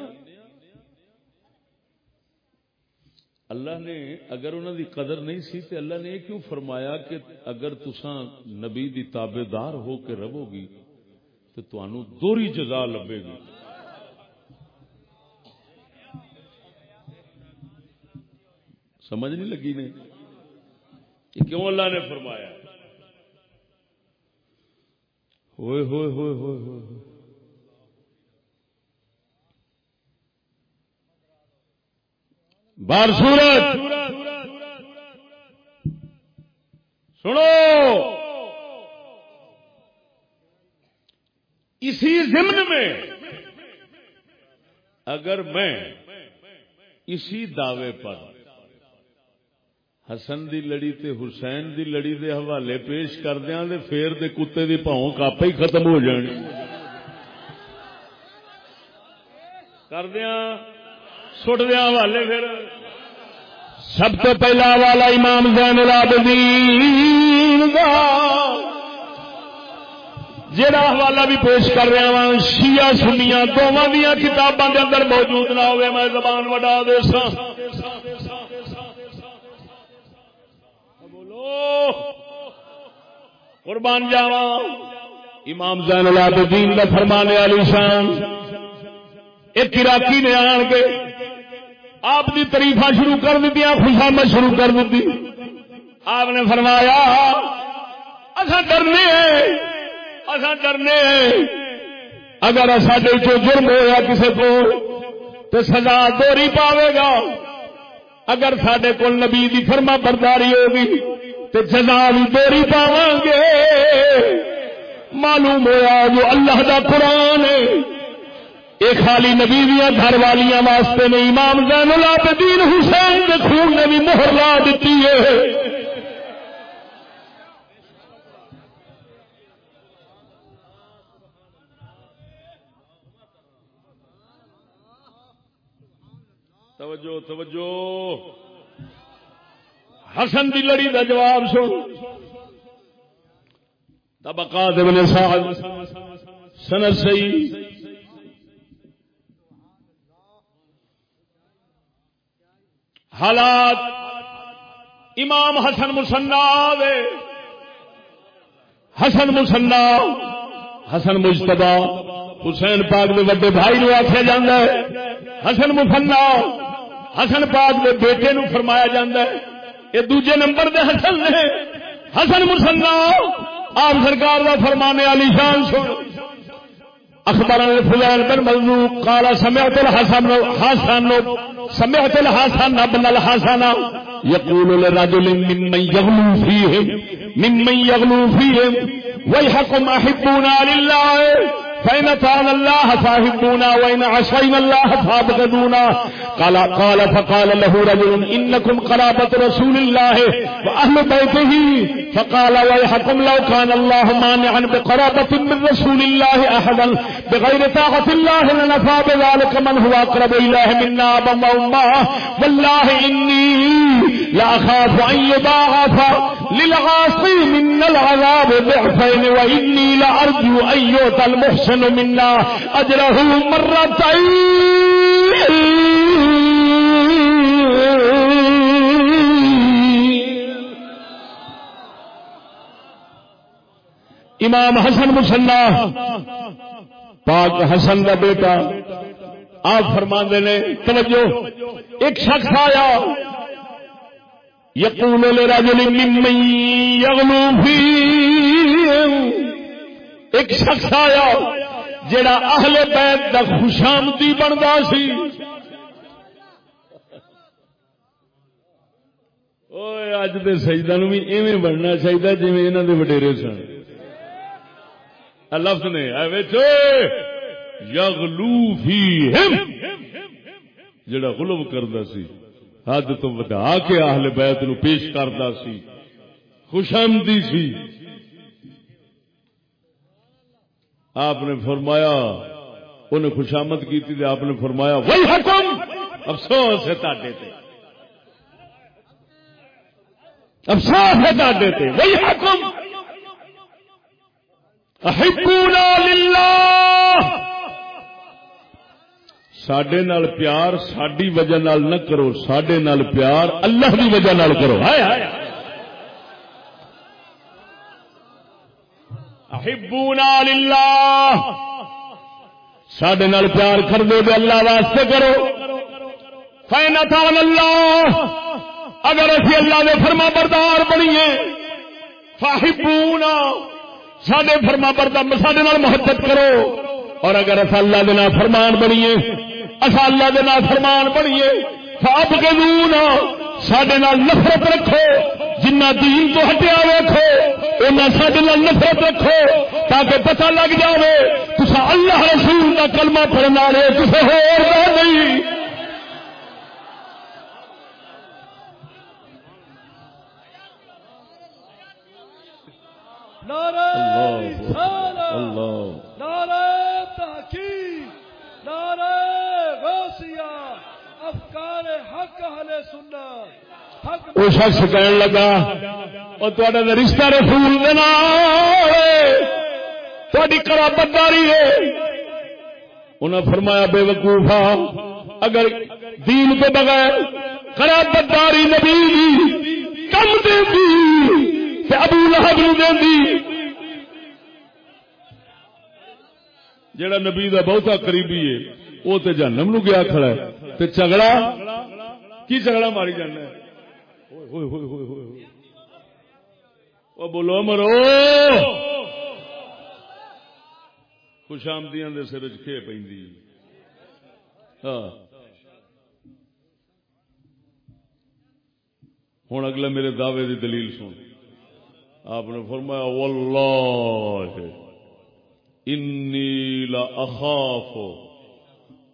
اللہ نے اگر انہوں دی قدر نہیں سی تو اللہ نے یہ کیوں فرمایا کہ اگر تسا نبی دی تابے دار ہو کے رہو گی تو تنوع دوری جزا لبے گی۔ سمجھ نہیں لگی نے؟ کہ کیوں اللہ نے فرمایا؟ ہوئے ہوئے ہوئے ہوئے ہوئے۔ بار سورت سنو۔ اسی ضمن میں اگر میں اسی دعوے پر حسن دی لڑی تے حسین دی لڑی دے حوالے پیش کر دیا دے پھر دے کتے دی پاؤں کاپا ہی ختم ہو جانی۔ کر دیا سٹ دیا حوالے پھر۔ سب تو پہلا والا امام زین العابدین دا۔ جڑا حوالہ بھی پیش کر رہا وا شیعہ سنیاں دونوں دیا کتاباں دے اندر موجود نہ ہوئے، میں زبان وڈا دے سا بولو۔ قربان جاوا امام زین العابدین دا فرمانے والی شان۔ ایک عراقی نے آن کے آپ کی تریفا شروع کر دیتی خوشامد شروع کر دیتی آپ نے فرمایا اصا ڈرنے اصا ڈرنے اگر سڈے چو جرم ہوا کسی کو، تو سزا دوری پاوے گا۔ اگر سڈے کو نبی دی فرما برداری ہوگی، تو سزا بھی دوری پاو گے۔ معلوم ہوا جو اللہ دا قرآن ہے یہ خالی نبی دیا گھر والیاں واسطے نہیں امام زین العابدین حسین کے خون نے بھی مہر لا دیتی ہے۔ توجہ توجہ۔ حسن دی لڑی دا جواب سن۔ طبقات ابن سعد، سند صحیح۔ حالات امام حسن مسنا حسن مسنا حسن مجتبا حسین پاک کے وڈے بھائی نو آخیا جا حسن مسنا حسن پاک کے بیٹے نو فرمایا جا یہ دوجے نمبر دے حسن نے۔ حسن مسنا آپ سرکار کا فرمانے علی شان سن اخبار فلان بن مزنو قال سمعت الحسن، حسن، سمعت الحسن ابن الحسن يقول لرجل ممن يغلو فيهم ممن يغلو فيهم ويحكم احبونا لله فإن أطعنا الله فاهبونا وإن عصينا الله فابغضونا. قال قال، فقال له رجل إنكم قرابة رسول الله وأهل بيته فقال ويحكم لو كان الله مانعا بقرابة من رسول الله أحدا بغير طاقة الله لنفى بذلك من هو أقرب إليه منا أبا وأمه والله إني لأخاف أن يضاعف للعاصي من العذاب ضعفين وإني لأرجو أن يؤتى المحسن منا أجره مرتين. امام حسن مسنا پاک حسن کا بیٹا۔ آپ فرما نے، توجہ، ایک شخص آیا۔ یقول لرجل ممن یغلو فی ایک شخص آیا، جڑا اہل بیت دا خوشامدی بندا سی۔ اوے اج دے سجدہ نو بھی ایویں بننا چاہیے جی انہاں دے وڈیرے سن۔ لفظ نے یغلو فیہم، جڑا غلب کردا سی، حد تو ودا کے اہل بیت نو پیش کرتا سی، خوشامدی سی۔ آپ نے فرمایا انہیں خوشامد کی تھی آپ نے فرمایا وہی حکم افسوس ہے تاڈے تے۔ افسوس ہے تاڈے تے وہی حکم سڈے نال پیار ساری وجہ نال نہ کرو سڈے نال پیار اللہ کی وجہ نال کرو۔ احبونا للہ سڈے نال پیار کر دے دے اللہ واسطے کرو۔ فینا تھا اللہ اگر اسی اللہ نے فرما بردار بنیے فاحبونا سڈے فرما بردار سڈے محبت کرو۔ اور اگر اصا اللہ دینا فرمان بنیے اصا اللہ دے فرمان بنیے فاب کے نون سڈے نفرت رکھو، جنہ دین تو ہٹیا ویکو اُنہ سڈے نفرت رکھو، تاکہ پتہ لگ جائے تصا اللہ رسول کا کلمہ پڑھنے والے کسی ہو نہیں اللہ اللہ نعرہ تحقیق نعرہ وہ شخص کہنے لگا اور تا رشتہ رسول تاری کرابتاری ہے انہیں فرمایا بے وقوفا اگر دین کے بغیر کرابتاری نبی کم دے تے ابو لہب نو دے جڑا نبی دا بہتا قریبی ہے وہ تو جنم نو گیا کھڑا ہے۔ تے جھگڑا، کی جھگڑا ماری جانا وہ بولو مرو خوش آمدیاں دے سر چے پی ہاں۔ ہوں اگلا میرے دعوے دی دلیل سن۔ آپ نے فرمایا واللہ انی لأخاف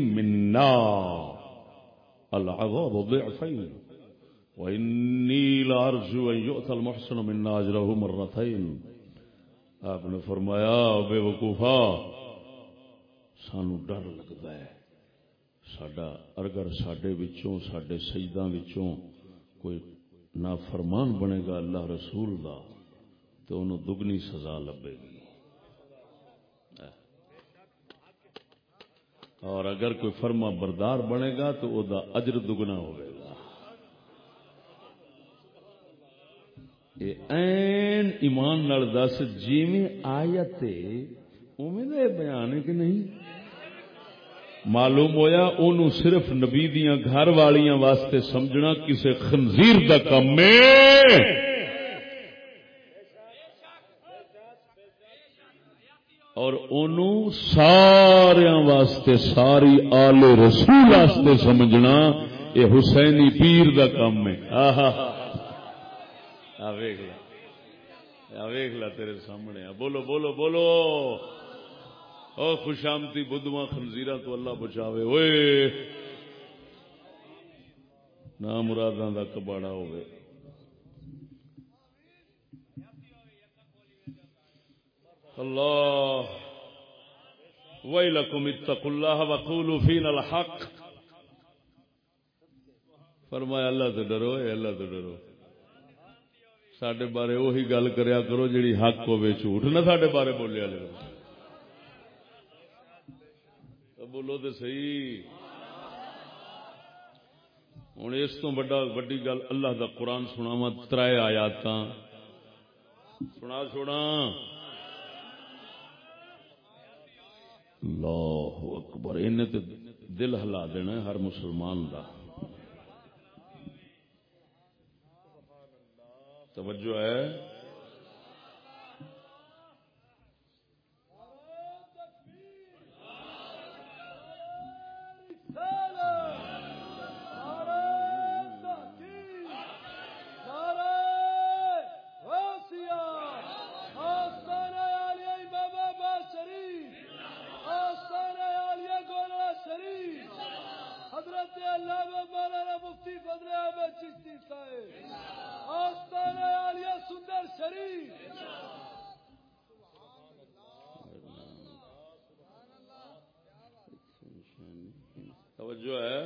من منا العذاب ضعفين وإني لأرجو أن يؤتى المحسن منا أجره مرتين آپ نے فرمایا بے وقوفا سانو ڈر لگتا ہے سڈا اگر سڈے سڈے سجدوں کوئی نہ فرمان بنے گا اللہ رسول دا تو انہوں دگنی سزا لبے گی اور اگر کوئی فرما بردار بنے گا تو وہ دا اجر دگنا ہوئے گا این ایمان نال دس جی آیت اوے بیان ہے کہ نہیں معلوم ہویا ان صرف نبی دیا گھر والیاں واسطے سمجھنا کسی خنزیر کا کم اور انہوں سارا واسطے ساری آل رسول واسطے سمجھنا یہ حسینی پیر کا کام ہے۔ ویخ لا تیرے سامنے۔ بولو بولو بولو۔ او خوشامتی بدھواں خنزیرا تو اللہ بچاوے ہوئے نہ مراداں دا کباڑا ہوئے۔ اللہ۔ ویلکم اتقوا اللہ وقولوا فینا الحق۔ فرمایا، اللہ تو ڈرو، اے اللہ تو ڈرو۔ سڈے بارے وہی گل کریا کرو، جیڑی حق ہوے جھوٹ، نہ سڈے بارے بولیا لے بولو تو سی ہوں اس تو وڈی گل اللہ دا قرآن سنا ترائے آیات سنا چھوڑا اللہ اکبر ان دل ہلا دینا ہر مسلمان دا۔ توجہ ہے توجہ ہے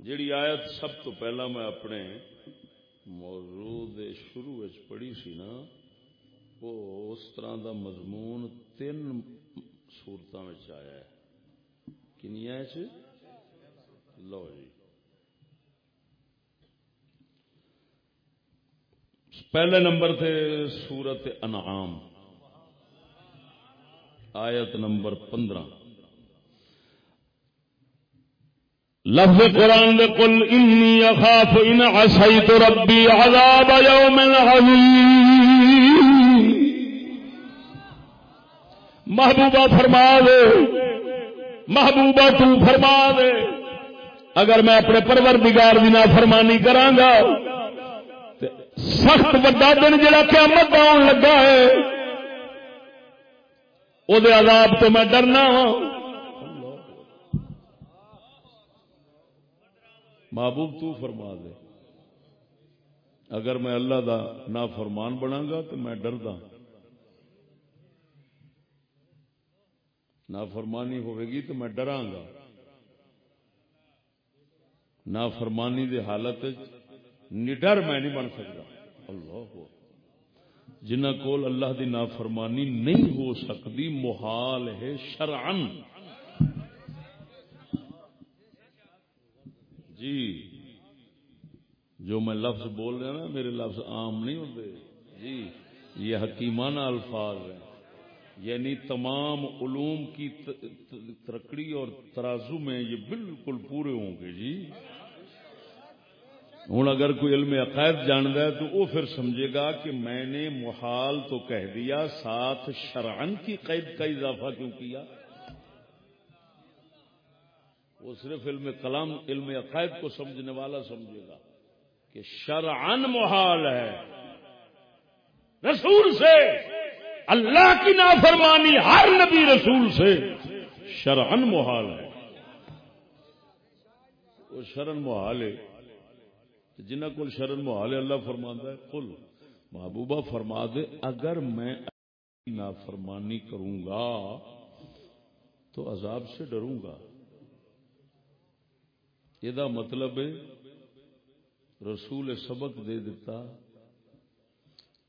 جیڑی آیت سب تو پہلا میں اپنے موضوع دے شروع پڑھی سی نا، وہ اس طرح دا مضمون تین سورتوں میں آیا ہے۔ کنیا لو جی۔ پہلے نمبر تھے سورت انعام، آیت نمبر پندرہ۔ لفظ قرآن کل انی اخاف ان عصیت ربی عذاب یوم عظیم محبوبہ فرما دے، محبوبہ تو فرما دے۔ اگر میں اپنے پرور بگار بنا فرمانی کرانگا سخت بڑا دن جڑا قیامت آن لگا ہے وہ عذاب تو میں ڈرنا ہوں محبوب تو فرما دے۔ اگر میں اللہ دا نا فرمان بنا گا تو میں ڈردا۔ نا فرمانی ہوئے گی تو میں ڈرا گا نا فرمانی دے حالت نڈر میں نہیں بن سکتا اللہ جنہ کول اللہ دی نافرمانی نہیں ہو سکتی محال ہے شرعن جی جو میں لفظ بول رہا نا میرے لفظ عام نہیں ہوتے۔ جی۔ یہ حکیمانہ الفاظ ہیں۔ یعنی تمام علوم کی ترکڑی اور ترازو میں یہ بالکل پورے ہوں گے جی۔ ہوں اگر کوئی علم عقائد جاند ہے تو وہ پھر سمجھے گا کہ میں نے محال تو کہہ دیا ساتھ شرعن کی قید کا اضافہ کیوں کیا؟ وہ صرف علم کلام، علم عقائد کو سمجھنے والا سمجھے گا کہ شرعن محال ہے۔ رسول سے، اللہ کی نافرمانی ہر نبی رسول سے شرعن محال ہے۔ وہ شرن محال ہے۔ جنہ کو شرن محال اللہ فرما ہے کل محبوبہ فرما دے، اگر میں نافرمانی کروں گا تو عذاب سے ڈروں گا۔ یہ مطلب ہے، رسول سبق دے دیتا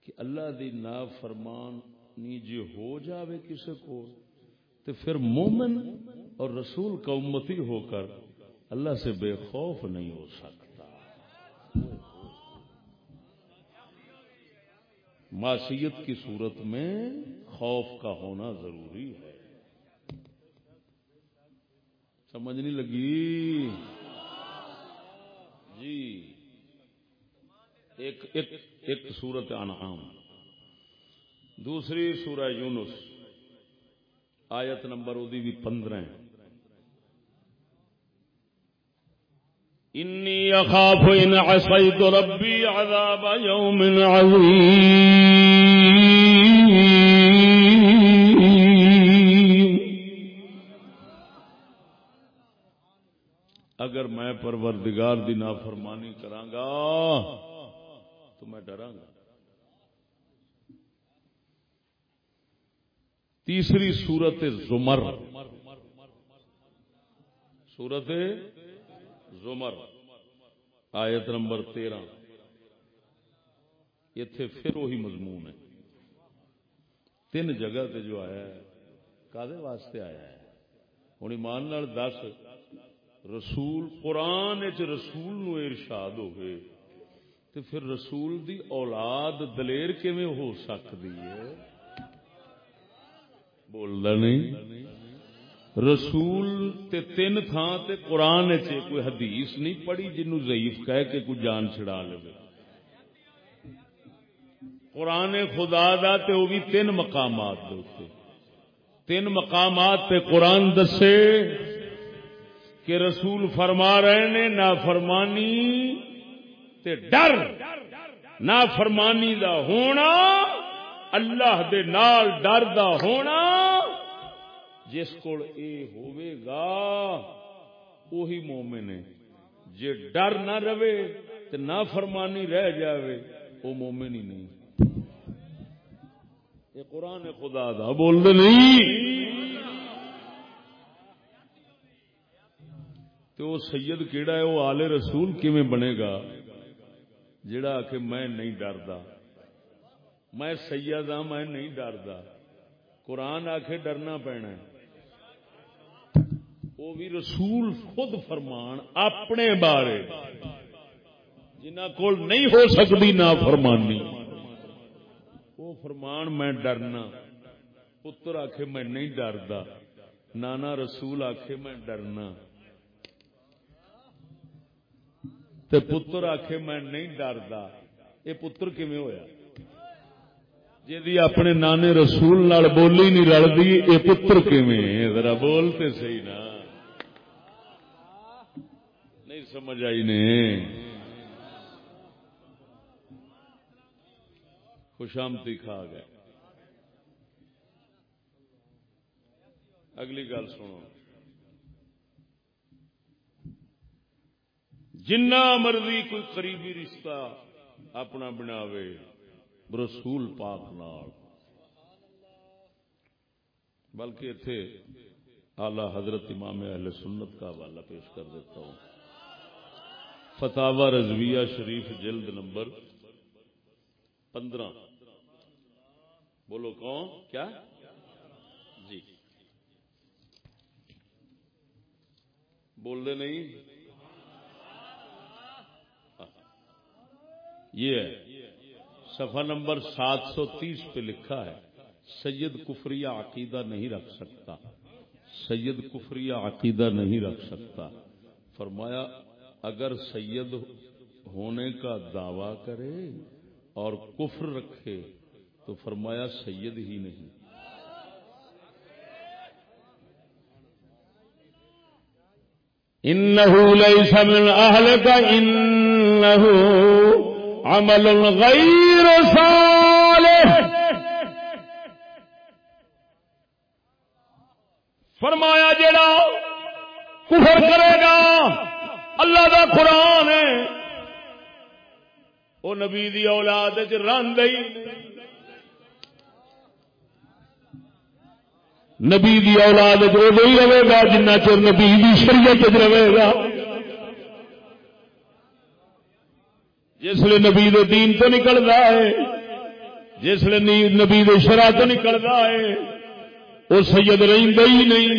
کہ اللہ دی نافرمانی جی ہو جاوے کسی کو تو پھر مومن اور رسول کا امتی ہو کر اللہ سے بے خوف نہیں ہو سکتا۔ معصیت کی صورت میں خوف کا ہونا ضروری ہے۔ سمجھ نہیں لگی؟ جی۔ ایک ایک ایک سورت انعام۔ دوسری سورہ یونس۔ آیت نمبر ادی بھی پندرہ۔ انی اخاف ان عصیت ربی عذاب یوم عظیم۔ اگر میں پروردگار دی نافرمانی کرانگا تو میں ڈراں گا۔ تیسری سورت زمر۔ سورت زمر، آیت نمبر تیرہ۔ اتے پھر وہی مضمون ہے۔ تین جگہ تے جو آیا ہے کدے واسطے آیا ہے؟ ہوں ایمان دس۔ رسول قرآن چ رسول نو ارشاد ہوئے تو پھر رسول دی اولاد دلیر کیویں ہو سکتی ہے؟ بولنا نہیں۔ رسول تے تین تھان تے قرآن چ کوئی حدیث نہیں پڑھی جنو ضعیف کہہ کے کوئی جان چھڑا لے۔ قرآن خدا دا تے وہ بھی تین مقامات دے تین مقامات تے قرآن دسے۔ کہ رسول فرما رہے نے نا فرمانی تے ڈر نا فرمانی دا ہونا، اللہ دے نال ڈر دا ہونا، جس کو ہوئے گا وہی مومن ہے۔ جے ڈر نہ رہے تو نہ فرمانی رہ جاوے وہ مومن ہی نہیں۔ یہ قرآن خدا دا بول دے نہیں۔ تو وہ سید کیڑا ہے وہ آلے رسول کیویں بنے گا؟ جڑا کہ میں نہیں ڈردا۔ میں سید ہاں میں نہیں ڈردا۔ قرآن آ کے ڈرنا پینا ہے۔ وہ بھی رسول خود فرمان اپنے بارے، جنہ کو نہیں ہو سکتی نہ فرمانی۔ وہ فرمان میں ڈرنا، پتر آخ میں نہیں ڈردا۔ نانا رسول آخ میں ڈرنا۔ تے پتر آخ میں نہیں ڈردا۔ یہ پتر کیون ہوا جی اپنے نانے رسول نال بولی نہیں رلتی یہ پتر کیون ذرا بولتے صحیح نا۔ نہیں سمجھ آئی نے۔ خوشامتی کھا گئے۔ اگلی گل سنو۔ جنا مرضی کوئی قریبی رشتہ اپنا بناوے، رسول پاک نال۔ بلکہ اتے آلہ حضرت امام اہل سنت کا حوالہ پیش کر دیتا ہوں۔ فتوا رضویہ شریف جلد نمبر پندرہ۔ بولو کون؟ کیا؟ جی۔ بول دے نہیں؟ یہ ہے سفا نمبر سات سو تیس پہ لکھا ہے، سید کفری عقیدہ نہیں رکھ سکتا۔ سید کفری عقیدہ نہیں رکھ سکتا۔ فرمایا، اگر سید ہونے کا دعوی کرے اور کفر رکھے تو فرمایا سید ہی نہیں۔ انه ليس من اهلك انه عمل غير صالح. فرمایا جڑا کفر کرے گا، اللہ دا قرآن ہے وہ نبی دی اولاد چ رن نبی دی اولاد ادو رہے گا جنہ چر نبی دی شریعت رہے گا۔ جسل نبی دے دین تو نکلتا ہے جسل نبی دے شرح تو نکلتا ہے، وہ سید ہی نہیں،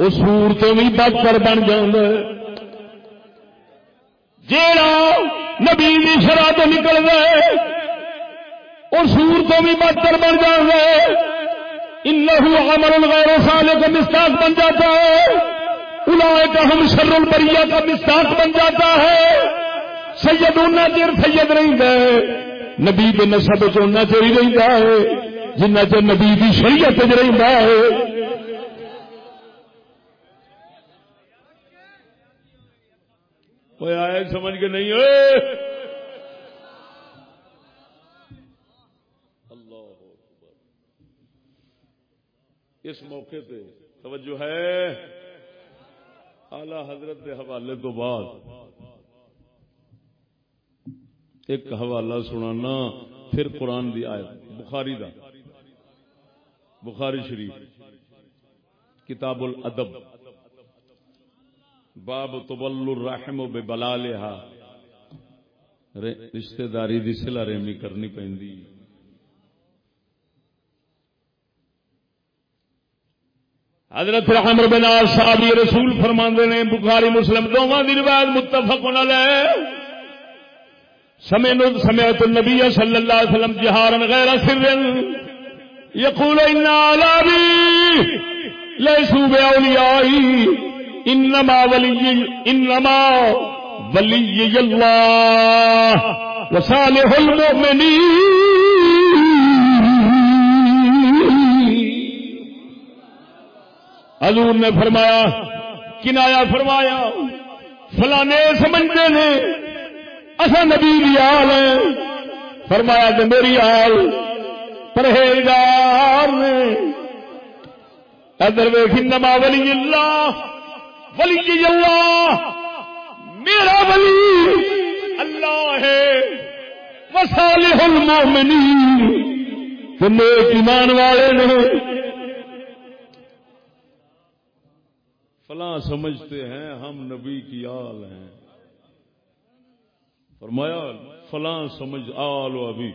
وہ سور تو بھی بدتر بن جانا جیڑا نبی دی شرح تو نکل گئے اور سور تو بھی بدتر بن جانا انہو عمل غیر سالے کا مستاق بن جاتا ہے۔ الائے کا ہم شر البریہ کا مستاق بن جاتا ہے۔ سید اُنہ چر سید نہیں گئے نبی کے نسب چنا چر ہی رہتا ہے۔ جنہ چر نبی کی شریعت رہتا ہے۔ کوئی آئے سمجھ کے نہیں ہوئے۔ اس موقع پہ توجہ ہے۔ اعلی حضرت کے حوالے تو بعد۔ ایک حوالہ سنانا، پھر قرآن دی آیت، بخاری دا۔ بخاری شریف، کتاب الادب۔ باب تبل الرحم و بے بلا رشتہ داری دی سلا ریمی کرنی پہندی۔ حضرت عمر بن عاص، صحابی رسول فرماندے نے، بخاری مسلم دوواں دی روایت متفق علیہ۔ سمعت سمعت النبي صلی اللہ علیہ وسلم جہارا غیر سر. یقول ان علابی لیسوا باولیائی انما ولی انما ولی اللہ وصالح المؤمنین حضور نے فرمایا، کنایا فرمایا، فلانے سمجھتے نے اصا نبی بھی آل ہے فرمایا کہ میری آل پرہیزگار نے۔ ادر ویخ نما ولی اللہ ولی جی اللہ، میرا ولی اللہ ہے۔ وسالح المومنین تو نیک ایمان والے نے۔ فلاں سمجھتے ہیں، ہم نبی کی آل ہیں۔ فرمایا، فلاں سمجھ آل و ابھی،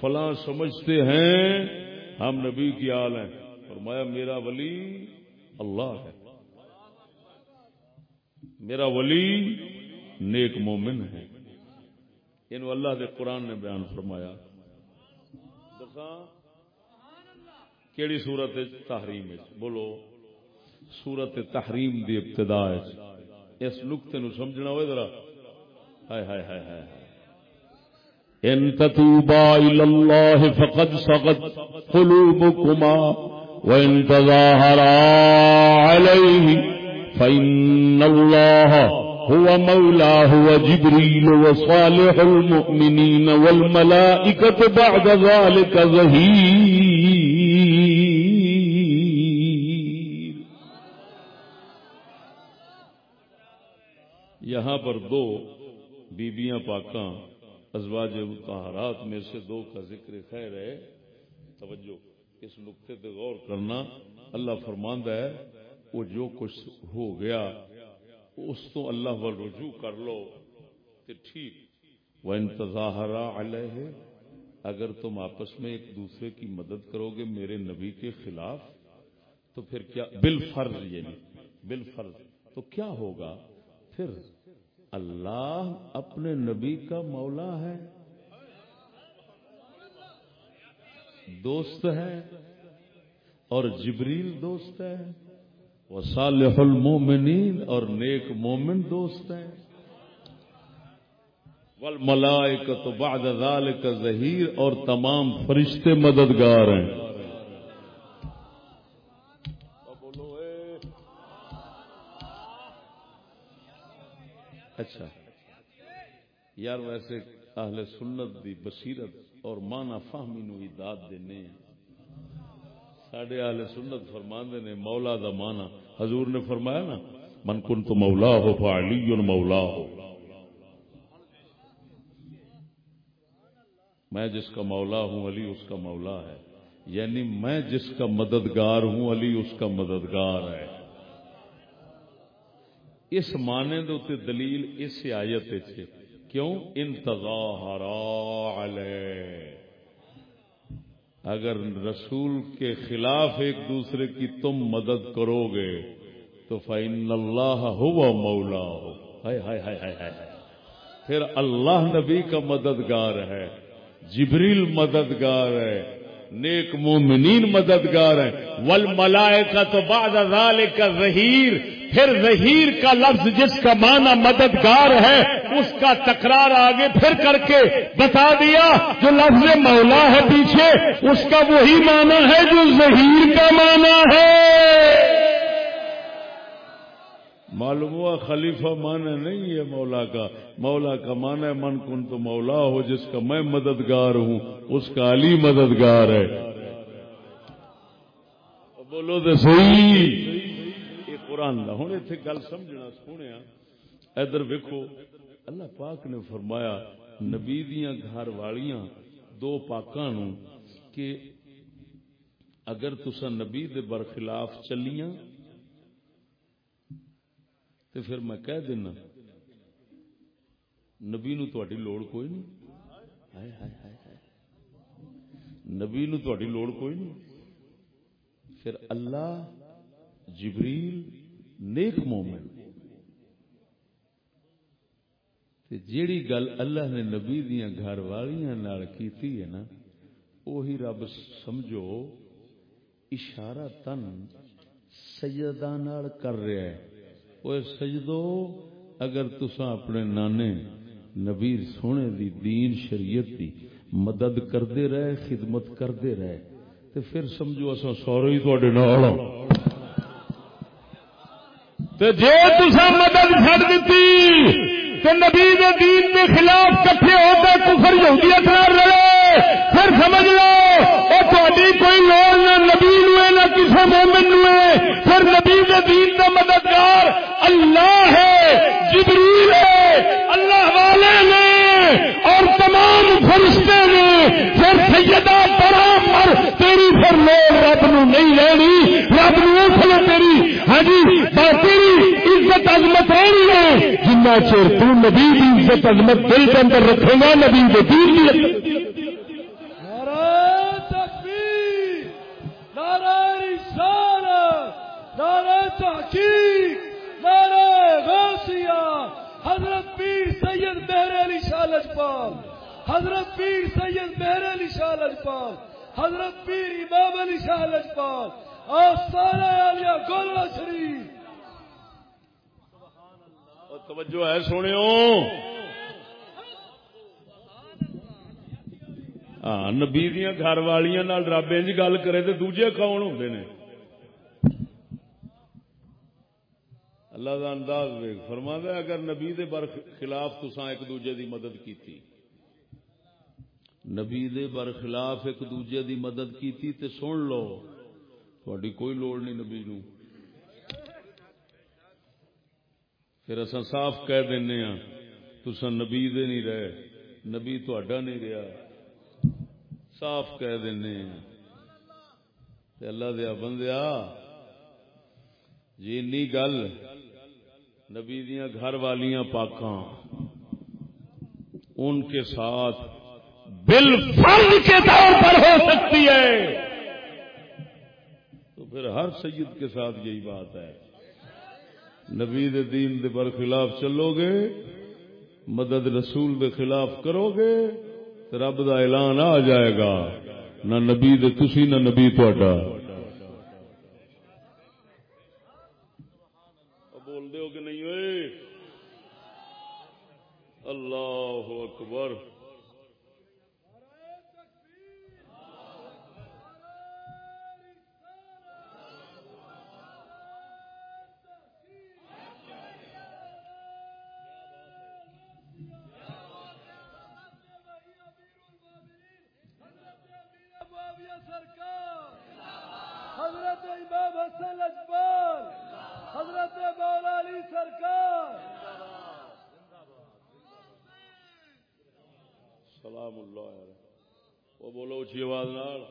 فلاں سمجھتے ہیں، ہم نبی کی آل ہیں۔ فرمایا، میرا ولی اللہ ہے۔ میرا ولی نیک مومن ہے۔ ان اللہ کے قرآن نے بیان فرمایا۔ کیڑی صورت تحریم بولو سورت تحریم دی ابتدا اس نقطے نو سمجھنا ہوئے ذرا ہائے ہائے ہائے ہائے ان تتوبا الى الله فقد سقط قلوبكما وان تظاهرا عليه فان الله هو مولاه وجبريل وصالح المؤمنين والملائكة بعد ذلك ظهير یہاں پر دو بیبیاں پاکاں، ازواج متحرات میں سے دو کا ذکر خیر ہے۔ توجہ، اس نقطے پہ غور کرنا۔ اللہ فرماندہ ہے، وہ جو کچھ ہو گیا، اس تو اللہ پر رجوع کر لو۔ کہ ٹھیک وہ انتظاہر علیہ اگر تم آپس میں ایک دوسرے کی مدد کرو گے میرے نبی کے خلاف، تو پھر کیا؟ بل فرض یعنی بل فرض تو کیا ہوگا؟ پھر اللہ اپنے نبی کا مولا ہے دوست ہے اور جبریل دوست ہے وہ صالح المومنین اور نیک مومن دوست ہیں ول ملائکت بعد ذالک ظہیر اور تمام فرشتے مددگار ہیں اچھا۔ یار ویسے اہل سنت دی بصیرت اور مانا فہمی نو داد دینے سڈے اہل سنت فرماندے نے مولا دا مانا حضور نے فرمایا نا، من کن تو مولا ہو فعلی مولا ہو میں جس کا مولا ہوں علی، اس کا مولا ہے۔ یعنی میں جس کا مددگار ہوں علی، اس کا مددگار ہے۔ اس معنی دے دلیل اس آیت کیوں؟ انتظاہر اگر رسول کے خلاف ایک دوسرے کی تم مدد کرو گے، تو فائن اللہ ہو مولا ہو ہائے ہائے ہائے ہائے ہائے۔ پھر اللہ نبی کا مددگار ہے، جبریل مددگار ہے، نیک مومنین مددگار ہے ول ملائے کا تو بعد کا ظہیر پھر ظہیر کا لفظ جس کا معنی مددگار ہے، اس کا تکرار آگے پھر کر کے بتا دیا، جو لفظ مولا ہے پیچھے، اس کا وہی معنی ہے جو ظہیر کا معنی ہے۔ معلوم ہوا خلیفہ مانا نہیں ہے مولا کا۔ مولا کا مانا ہے، من کن تو مولا ہو، جس کا میں مددگار ہوں، اس کا علی مددگار ہے۔ بولو تو صحیح۔ یہ قرآن ہوں اتنے گل سمجھنا سونے ادھر ویکو اللہ پاک نے فرمایا، نبی دیا گھر والیاں دو پاکاں کہ اگر تسا نبی دے برخلاف چلیاں تو پھر میں کہہ دینا، نبی نو تھی لوڑ کوئی نہیں۔ نبی نو تھی لوڑ کوئی نہیں۔ پھر اللہ، جبریل نیک مومن۔ جیڑی گل اللہ نے نبی دیا گھر والیاں کیتی ہے نا وہی رب سمجھو، اشارہ تن سیدہ کر رہا ہے۔ وہ سجدو، اگر تسا اپنے نانے نبی سونے دی دین شریعت دی مدد کرتے رہے، خدمت کرتے رہے تو پھر سمجھو اصا سورے ہی تھوڑے نال ہاں۔ جی تسا مدد چڑ دیتی تو نبی دے دین کے خلاف کٹھے ہو کے کفر یہودیت نہ رہے پھر سمجھ لو وہ تاری کوئی لوڑ نہ نبی نو نہ کسی مومن نو پھر نبی دے دین کا مددگار اللہ ہے، جبریل ہے، اللہ والے نے، اور تمام فرشتے نے۔ پھر سیدہ برام پر تیری پھر لوگ رب نو نہیں لینی، رب نو اس تیری۔ ہاں جی تیری عزت عظمت رہی ہے جنہ چیر تو نبی کی عزت عظمت دل کے اندر رکھے گا، نبی کے دین کی حضرت پیر سید مہر علی شاہ لجپال، حضرت پیر سید مہر علی شاہ لجپال، حضرت پیر امام علی شاہ لجپال اور سارا عالیہ گولہ شریف توجہ ہے سونے ہاں نبی دیا گھر والیاں رب انج جی گل کرے تو دوجے کون ہوتے ہیں اللہ کا انداز ویگ فرما دے اگر نبی دے بر خلاف تسا ایک دوجے دی مدد کیتی، نبی دے بر خلاف ایک دوجے دی مدد کیتی تے سن لو تھوڑی کوئی لوڑ نہیں نبی نو پھر اصا صاف کہہ دینا ہاں تسا نبی دے نہیں رہے، نبی تھوڑا نہیں رہا صاف کہہ دینے ہاں۔ اللہ دیا بندیا جی این گل، نبی دیا گھر والیاں پاکاں، ان کے ساتھ بل کے طور پر ہو سکتی ہے۔ تو پھر ہر سید کے ساتھ یہی بات ہے۔ نبی دے دین دے برخلاف چلو گے، مدد رسول دے خلاف کرو گے تو رب دا اعلان آ جائے گا، نہ نبی دے تسی، نہ نبی تھوڑا بول دے ہو کہ نہیں ہوئے اللہ اکبر معاویہ سرکار حضرت امام حسن اجبال حضرت مولا علی سرکار سلام اللہ علیہ وہ بولو اچھی آواز نال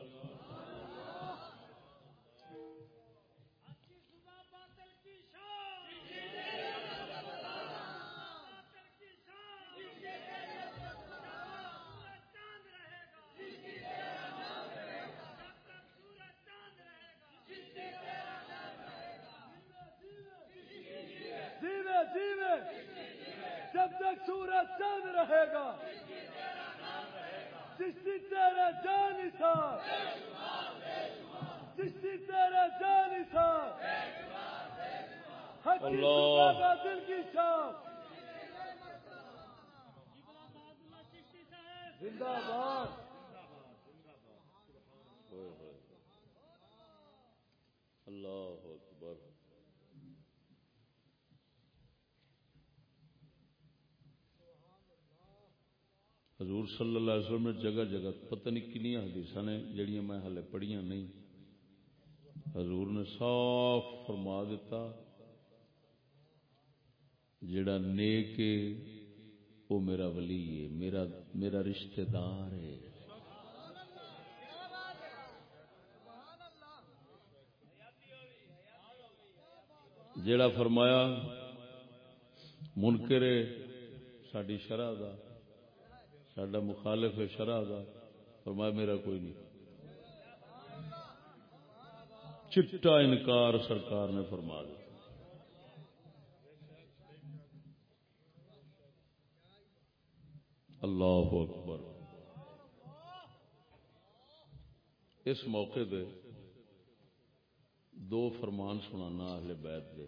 جیوے جیوے جب تک سورج چاند رہے گا چشتی تیرے جان نثار چشتی تیرے جان نثار حق کی اللہ۔ صبح کا دل کی شام زندہ باد اللہ اکبر حضور صلی اللہ علیہ وسلم نے جگہ جگہ پتہ نہیں کنیا حدیث نے جڑیاں میں ہلے پڑھیاں نہیں۔ حضور نے صاف فرما دیتا جڑا نیک ہے، وہ میرا ولی ہے، میرا میرا رشتہ دار ہے۔ جڑا فرمایا، منکر ہے ساری شرح دا۔ سڈا مخالف ہے شرح دا، فرمایا میرا کوئی نہیں۔ چٹا انکار سرکار نے فرما دیا۔ اللہ اکبر۔ اس موقع دے دو فرمان سنانا اہل بیت دے۔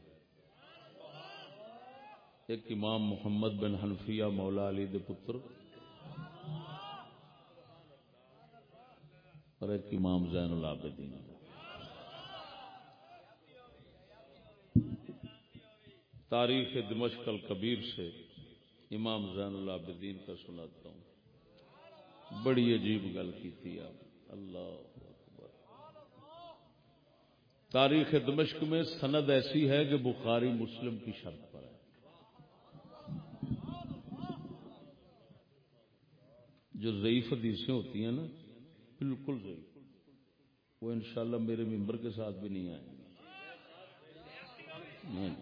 ایک امام محمد بن حنفیہ مولا علی دے پتر اور ایک امام زین العابدین۔ تاریخ دمشق الکبیر سے امام زین العابدین کا سناتا ہوں۔ بڑی عجیب گل کی تھی آپ۔ اللہ اکبر۔ تاریخ دمشق میں سند ایسی ہے کہ بخاری مسلم کی شرط پر ہے۔ جو ضعیف حدیثیں ہوتی ہیں نا بالکل ضعیف وہ انشاءاللہ میرے ممبر کے ساتھ بھی نہیں آئیں ہاں گے جی۔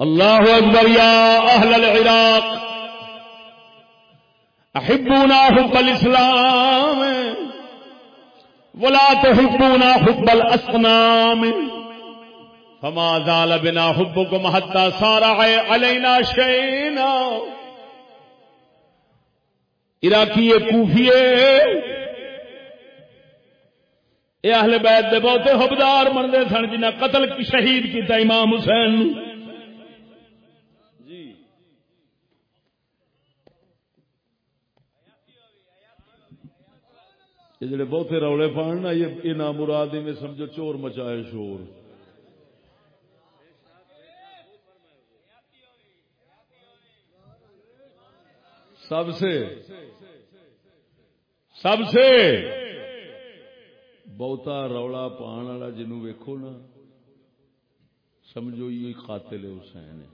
اللہ اکبر یا اہل العراق احبونا حب الاسلام ولا تحبونا حب الاصنام فما زال بنا حبكم حتى صار علينا شيئا۔ عراقی کوفیے یہ اہل بیت دے بہتے حبدار منتے سن جنہیں قتل کی شہید کیتا امام حسین۔ نو۔ جی۔ یہ جڑے بہتے رولے پان نا، یہ یہ نام مراد میں سمجھو چور مچائے شور۔ سب سے سب سے بہتا رولا پان والا جنوں ویکھو نا، سمجھو یہ قاتل حسین ہے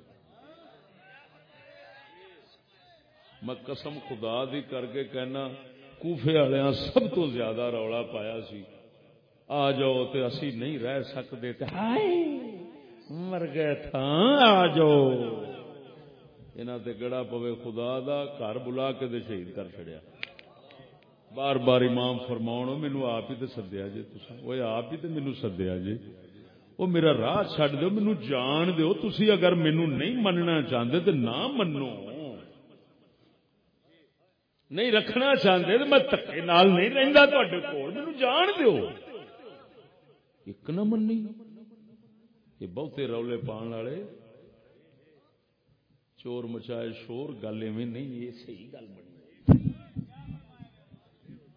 میں قسم خدا دی کر کے کہنا، کوفے والے ہاں سب تو زیادہ رولا پایا سی۔ آ جاؤ تے اسی نہیں رہ سکتے تے۔ ہائے، مر گئے تھا آ جاؤ۔ انہاں تے گڑا پوے خدا دا گھر بلا کے تے شہید کر چھڑیا۔ بار بار امام فرماؤ مینو آپ ہی تے سدیا جی وہ آپ ہی تے مینو سدیا جی وہ میرا راہ چڈ دو مینو جان دو تسی اگر مینو نہیں مننا چاہتے تو نہ منو۔ نہیں رکھنا چاہتے تو میں تکے نال نہیں رہتا تے کول۔ مینو جان دیو ایک نہ منی۔ یہ بہتے رولے پان والے چور مچائے شور، گل ایویں نہیں، یہ صحیح گل بنی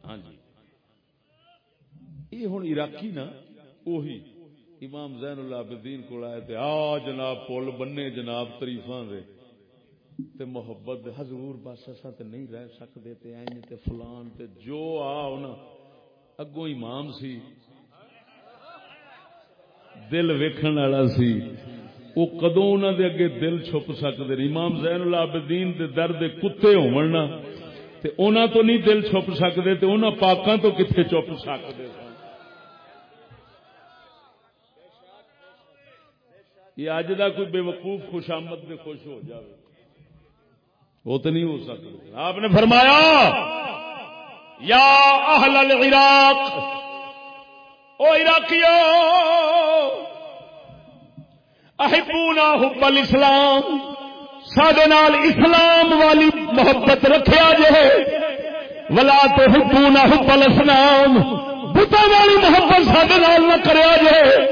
ہاں جی۔ یہ ہوں عراقی نا وہی امام زین العابدین کو آئے تے، آ جناب پل بنے جناب تریفاں دے۔ تے محبت دے، حضور بس اساں تے نہیں رہ سکدے تے این تے فلان تے جو آ انہاں اگوں امام سی، دل ویکھن والا سی۔ وہ کدوں انہوں دے اگے دل چھپ سکتے امام زین العابدین دے درد کتے ہون نا تے انہاں تو نہیں دل چھپ سکتے تے انہاں پاکاں تو کتنے چھپ سکتے یہ اج دا کوئی بے وقوف خوشامد دے خوش ہو جاوے۔ وہ تو نہیں ہو سکتا آپ نے فرمایا، یا اہل العراق، او عراقیو! احبونا حب الاسلام سادے نال اسلام والی محبت رکھیا جے۔ ولا تو حبونا حب الاسلام بتا والی محبت سادے نال نہ کریا جے۔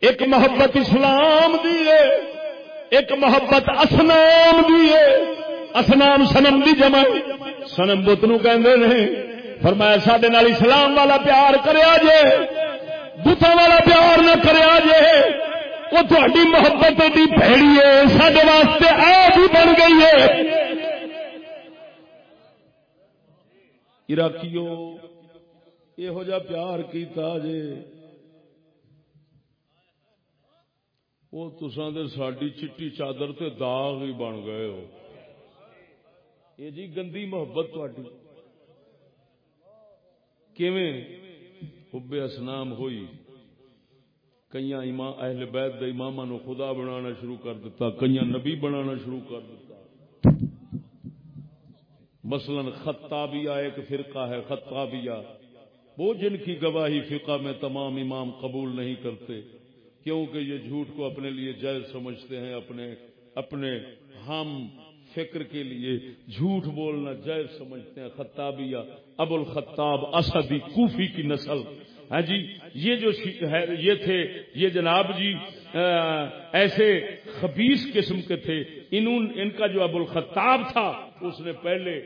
ایک محبت اسلام دی ہے، ایک محبت اسنام دی ہے۔ اسنام سنم دی جمع۔ سنم بت نو کہندے نے، فرمایا ساڈے نال اسلام والا پیار کریا جے۔ بتاں والا پیار نہ کریا جے وہ تہاڈی محبت دی بھیڑی ہے، ساڈے واسطے آپ ہی بن گئی ہے۔ عراقیو یہو جا پیار کیتا جے۔ وہ تسان دے ساڈی چٹی چادر تے داغ ہی بن گئے ہو۔ یہ جی گندی محبت تھی کیویں؟ حب اسنام ہوئی۔ کئی امام اہل بیت دے امام نو خدا بنانا شروع کر دیتا کئی نبی بنانا شروع کر دیتا مثلا خطابیہ ایک فرقہ ہے، خطابیہ۔ وہ جن کی گواہی فقہ میں تمام امام قبول نہیں کرتے، کیونکہ یہ جھوٹ کو اپنے لیے جائز سمجھتے ہیں، اپنے اپنے ہم فکر کے لیے جھوٹ بولنا جائز سمجھتے ہیں۔ خطابیہ ابو الخطاب اسدی کوفی کی نسل۔ ہاں جی یہ جو یہ تھے، یہ جناب جی ایسے خبیص قسم کے تھے۔ انہوں ان کا جو ابو الخطاب تھا، اس نے پہلے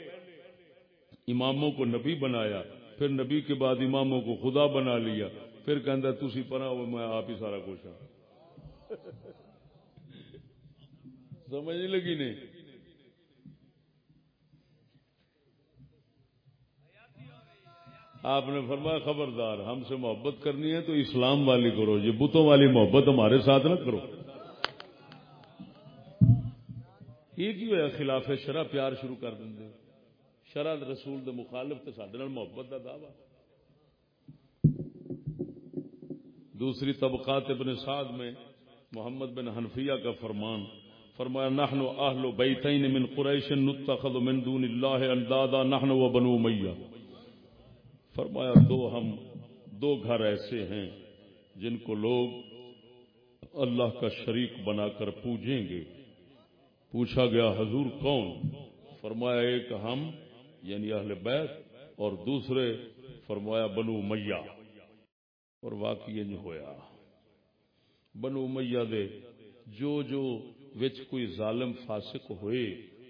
اماموں کو نبی بنایا، پھر نبی کے بعد اماموں کو خدا بنا لیا۔ پھر کہہ تھی پنا ہو، میں آپ ہی سارا کچھ ہوں سمجھ نہیں لگی نہیں؟ آپ نے فرمایا، خبردار، ہم سے محبت کرنی ہے تو اسلام والی کرو، یہ بتوں والی محبت ہمارے ساتھ نہ کرو. یہ کی ہوا خلاف شرح پیار شروع کر دیں شرح رسول دے مخالف تو سڈے محبت کا دعوی۔ دوسری طبقات ابن سعد میں محمد بن حنفیہ کا فرمان، فرمایا، نحن اہل بیتین من قریش نتخذ من دون اللہ اندادا، نحن و بنو میہ فرمایا، دو ہم، دو گھر ایسے ہیں جن کو لوگ اللہ کا شریک بنا کر پوجیں گے۔ پوچھا گیا، حضور کون؟ فرمایا، ایک ہم یعنی اہل بیت، اور دوسرے، فرمایا، بنو میہ اور واقعی انج ہویا۔ بنو میہ دے، جو جو وچ کوئی ظالم فاسق ہوئے،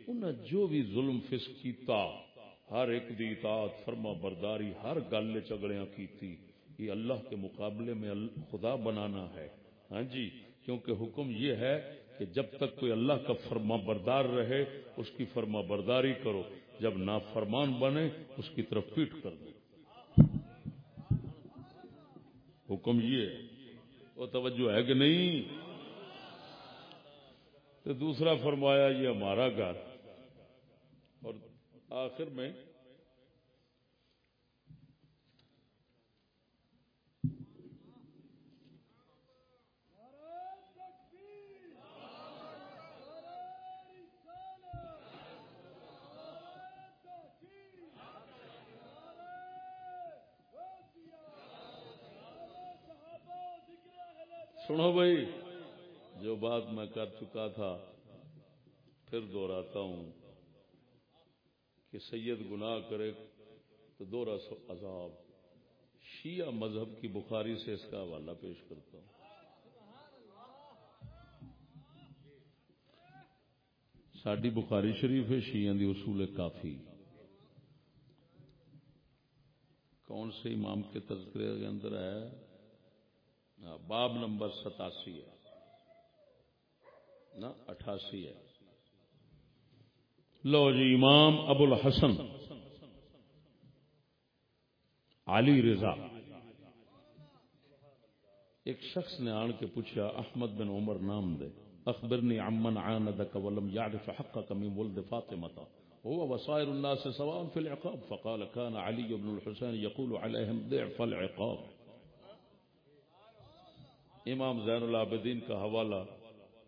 انہاں جو بھی ظلم فسق کیتا ہر ایک دی اطاعت فرما برداری ہر گل چگڑیاں کیتی، یہ اللہ کے مقابلے میں خدا بنانا ہے۔ ہاں جی؟ کیونکہ حکم یہ ہے کہ جب تک کوئی اللہ کا فرما بردار رہے، اس کی فرما برداری کرو۔ جب نافرمان بنے، اس کی طرف پیٹ کر دو۔ حکم یہ ہے۔ وہ توجہ ہے کہ نہیں؟ تو دوسرا فرمایا، یہ ہمارا گھر۔ آخر میں سنو بھائی جو بات میں کر چکا تھا پھر دوہراتا ہوں۔ کہ سید گناہ کرے تو دورہ عذاب۔ شیعہ مذہب کی بخاری سے اس کا حوالہ پیش کرتا ہوں۔ ساری بخاری شریف ہے، شیعہ دی اصول کافی۔ کون سے امام کے تذکرے کے اندر ہے؟ ہاں، باب نمبر ستاسی ہے۔ نا، اٹھاسی ہے۔ لو جی امام ابو الحسن، علی رضا۔ ایک شخص نے آن کے پوچھا، احمد بن عمر نام دے۔ اخبرني عمن عاندك ولم يعرف حقك من ولد فاطمة هو وصائر الناس سواء في العقاب۔ فقال كان علي بن الحسين يقول عليهم ضعف العقاب۔ امام زین العابدین کا حوالہ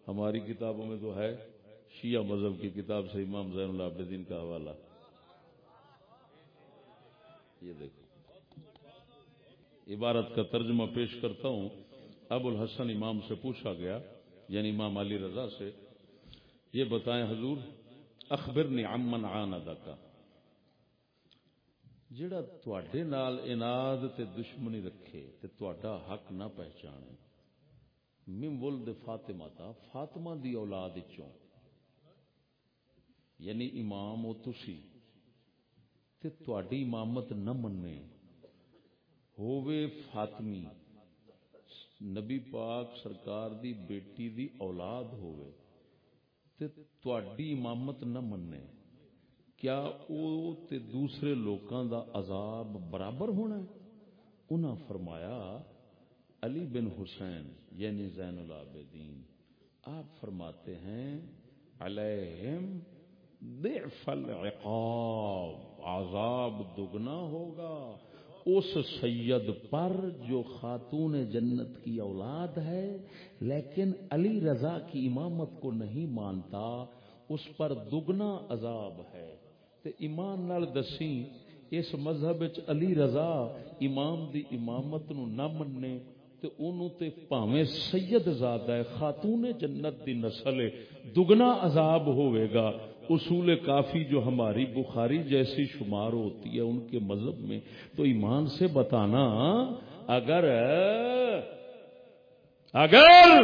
ہماری کتابوں میں تو ہے۔ شیعہ مذہب کی کتاب سے امام زین العابدین کا حوالہ۔ یہ دیکھو۔ عبارت کا ترجمہ پیش کرتا ہوں۔ ابو الحسن امام سے پوچھا گیا یعنی امام علی رضا سے، یہ بتائیں حضور اخبر نے امن آن ادا کا جڑا تواڈے نال اناد تے دشمنی رکھے تے تواڈا حق نہ پہچانے مم ولد فاطمہ تا، فاطمہ دی اولاد چوں یعنی امام او تسی، تے تواڈی امامت نہ مننے۔ ہووے فاطمی، نبی پاک سرکار دی بیٹی دی اولاد ہوئے تے تواڈی امامت نہ مننے۔ کیا او تے دوسرے لوکاں دا عذاب برابر ہونا ہے؟ انہاں فرمایا، علی بن حسین یعنی زین العابدین، آپ فرماتے ہیں، علیہم ضعف العقاب، عذاب دگنا ہوگا۔ اس سید پر جو خاتون جنت کی اولاد ہے، لیکن علی رضا کی امامت کو نہیں مانتا، اس پر دگنا عذاب ہے۔ تے ایمان نال دسی، اس مذہب علی رضا امام دی امامت نو نہ مننے، تے اونوں تے پاویں سید زادہ ہے خاتون جنت دی نسل ہے دگنا عذاب ہوئے گا۔ اصول کافی جو ہماری بخاری جیسی شمار ہوتی ہے ان کے مذہب میں، تو ایمان سے بتانا، اگر اگر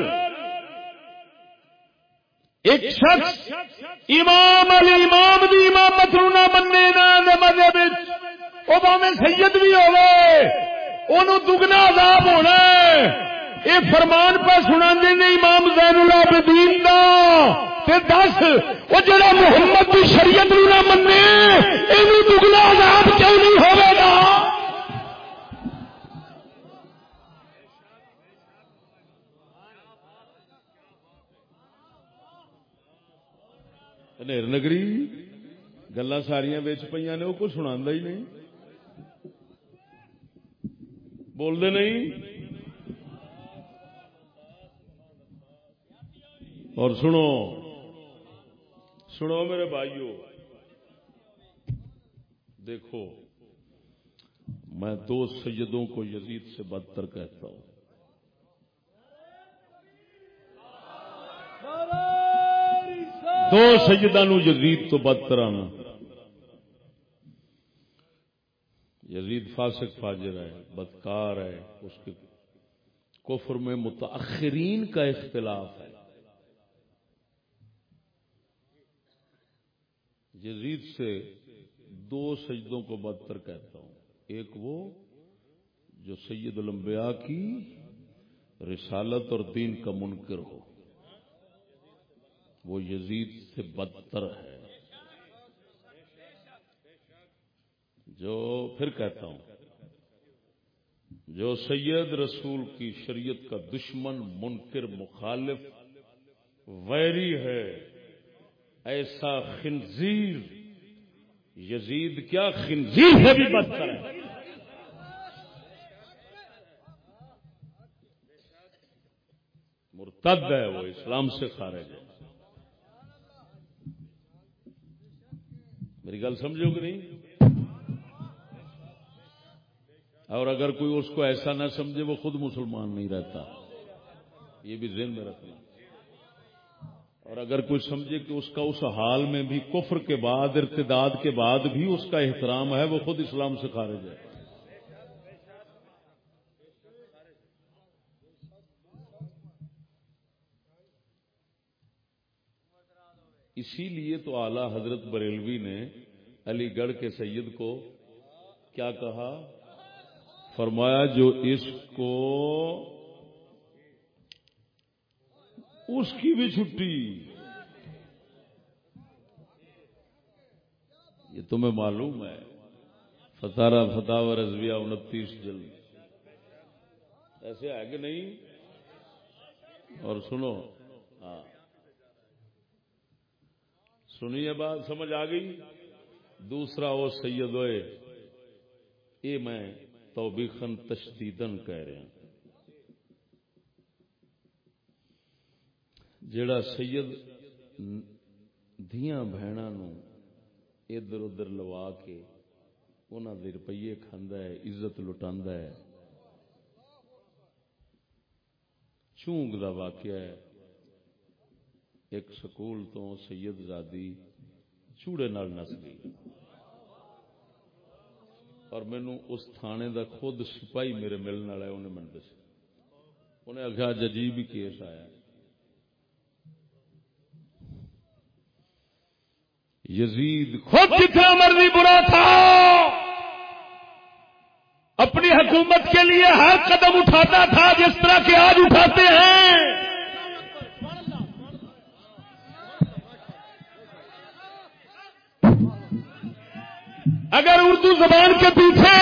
ایک شخص امام علی، امام دی امامت نہ مننے نہ مذہب وہ میں سید بھی ہوئے انہوں دگنا عذاب ہونا یہ فرمان پر سنا دیں امام زین العابدین دا۔ تے دس وہ جڑا محمد کی شریعت نہ منے یہ دگنا عذاب کیوں نہیں ہوئے گا؟ نیر نگری گلا ساریا بچ پہ نے وہ کچھ سنا ہی نہیں۔ بولتے نہیں۔ اور سنو سنو میرے بھائیو، دیکھو، میں دو سیدوں کو یزید سے بدتر کہتا ہوں۔ دو سجدہ نو یزید تو بدتر آنا یزید فاسق فاجر ہے، بدکار ہے، اس کے کفر میں متاخرین کا اختلاف ہے۔ یزید سے دو سجدوں کو بدتر کہتا ہوں۔ ایک وہ جو سید الانبیاء کی رسالت اور دین کا منکر ہو۔ وہ یزید سے بدتر ہے۔ جو پھر کہتا ہوں، جو سید رسول کی شریعت کا دشمن، منکر، مخالف، ویری ہے۔ ایسا خنزیر، یزید کیا خنزیر ہے بھی بدتر ہے مرتد ہے وہ، اسلام سے خارج ہے۔ میری گل سمجھو کہ نہیں؟ اور اگر کوئی اس کو ایسا نہ سمجھے، وہ خود مسلمان نہیں رہتا۔ یہ بھی ذہن میں رکھنا۔ اور اگر کوئی سمجھے کہ اس کا اس حال میں بھی کفر کے بعد، ارتداد کے بعد بھی اس کا احترام ہے، وہ خود اسلام سے خارج ہے۔ اسی لیے تو اعلی حضرت بریلوی نے علی گڑھ کے سید کو کیا کہا؟ فرمایا، جو اس کو اس کی بھی چھٹی۔ یہ تمہیں معلوم ہے۔ فتارہ فتح و رضویہ انتیس جلد۔ ایسے ہے کہ نہیں؟ اور سنو۔ ہاں۔ سنیے بات، سمجھ آ گئی؟ دوسرا وہ سید ہوئے یہ میں توبیخن تشدیدن کہہ رہا ہوں۔ جڑا سید دیا بہن ادھر ادھر لوا کے انہوں دے روپیے کھانا ہے، عزت لٹا ہے۔ چونگ دا واقعہ ہے، ایک سکول تو سید زادی چوڑے نال نس گئی۔ اور مینو اس تھانے دا خود سپاہی میرے ملنے والا انہیں من دس انہیں آخیا ججیب ہی کیس آیا۔ یزید خود جتنا مرضی برا تھا، اپنی حکومت کے لیے ہر قدم اٹھاتا تھا جس طرح کے آج اٹھاتے ہیں۔ اگر اردو زبان کے پیچھے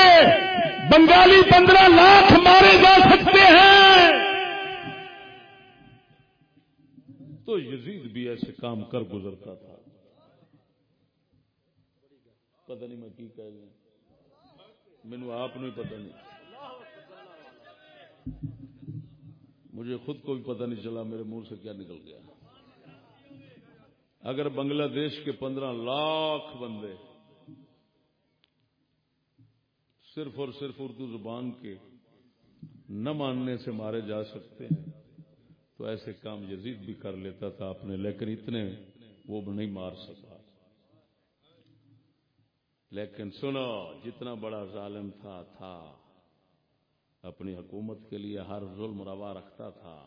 بنگالی پندرہ لاکھ مارے جا سکتے ہیں، تو یزید بھی ایسے کام کر گزرتا تھا۔ پتہ نہیں میں کی کہہ گیا مینو آپ نہیں پتہ نہیں۔ مجھے خود کو بھی پتہ نہیں چلا میرے منہ سے کیا نکل گیا۔ اگر بنگلہ دیش کے پندرہ لاکھ بندے صرف اور صرف اردو زبان کے نہ ماننے سے مارے جا سکتے ہیں، تو ایسے کام یزید بھی کر لیتا تھا اپنے، لیکن اتنے وہ نہیں مار سکا۔ لیکن سنو، جتنا بڑا ظالم تھا تھا۔ اپنی حکومت کے لیے ہر ظلم روا رکھتا تھا۔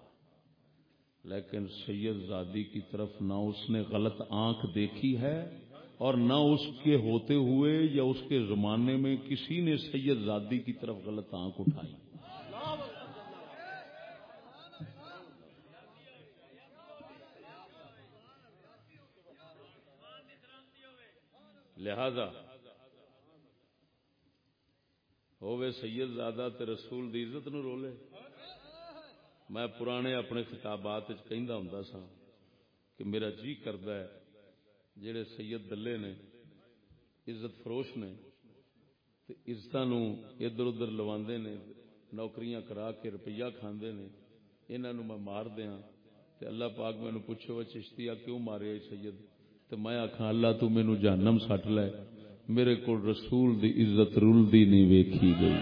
لیکن سید زادی کی طرف نہ اس نے غلط آنکھ دیکھی ہے اور نہ اس کے ہوتے ہوئے یا اس کے زمانے میں کسی نے سید زادی کی طرف غلط آنکھ اٹھائی۔ لہذا ہوے سید زادہ تے رسول دی عزت نو رولے۔ میں پرانے اپنے خطابات ہوں سا کہ میرا جی کرد ہے، جڑے سید دلے نے، عزت فروش نے عزت ادھر ادھر لوا نے، نوکریاں کرا کے روپیہ کھانے نے انہوں میں مار دیا تے اللہ پاک مینو پوچھو چشتی کیوں مارے سید؟ تو میں آخا اللہ تو مینو جانم سٹ لے۔ میرے کو رسول دی عزت رلدی نہیں ویکھی گئی۔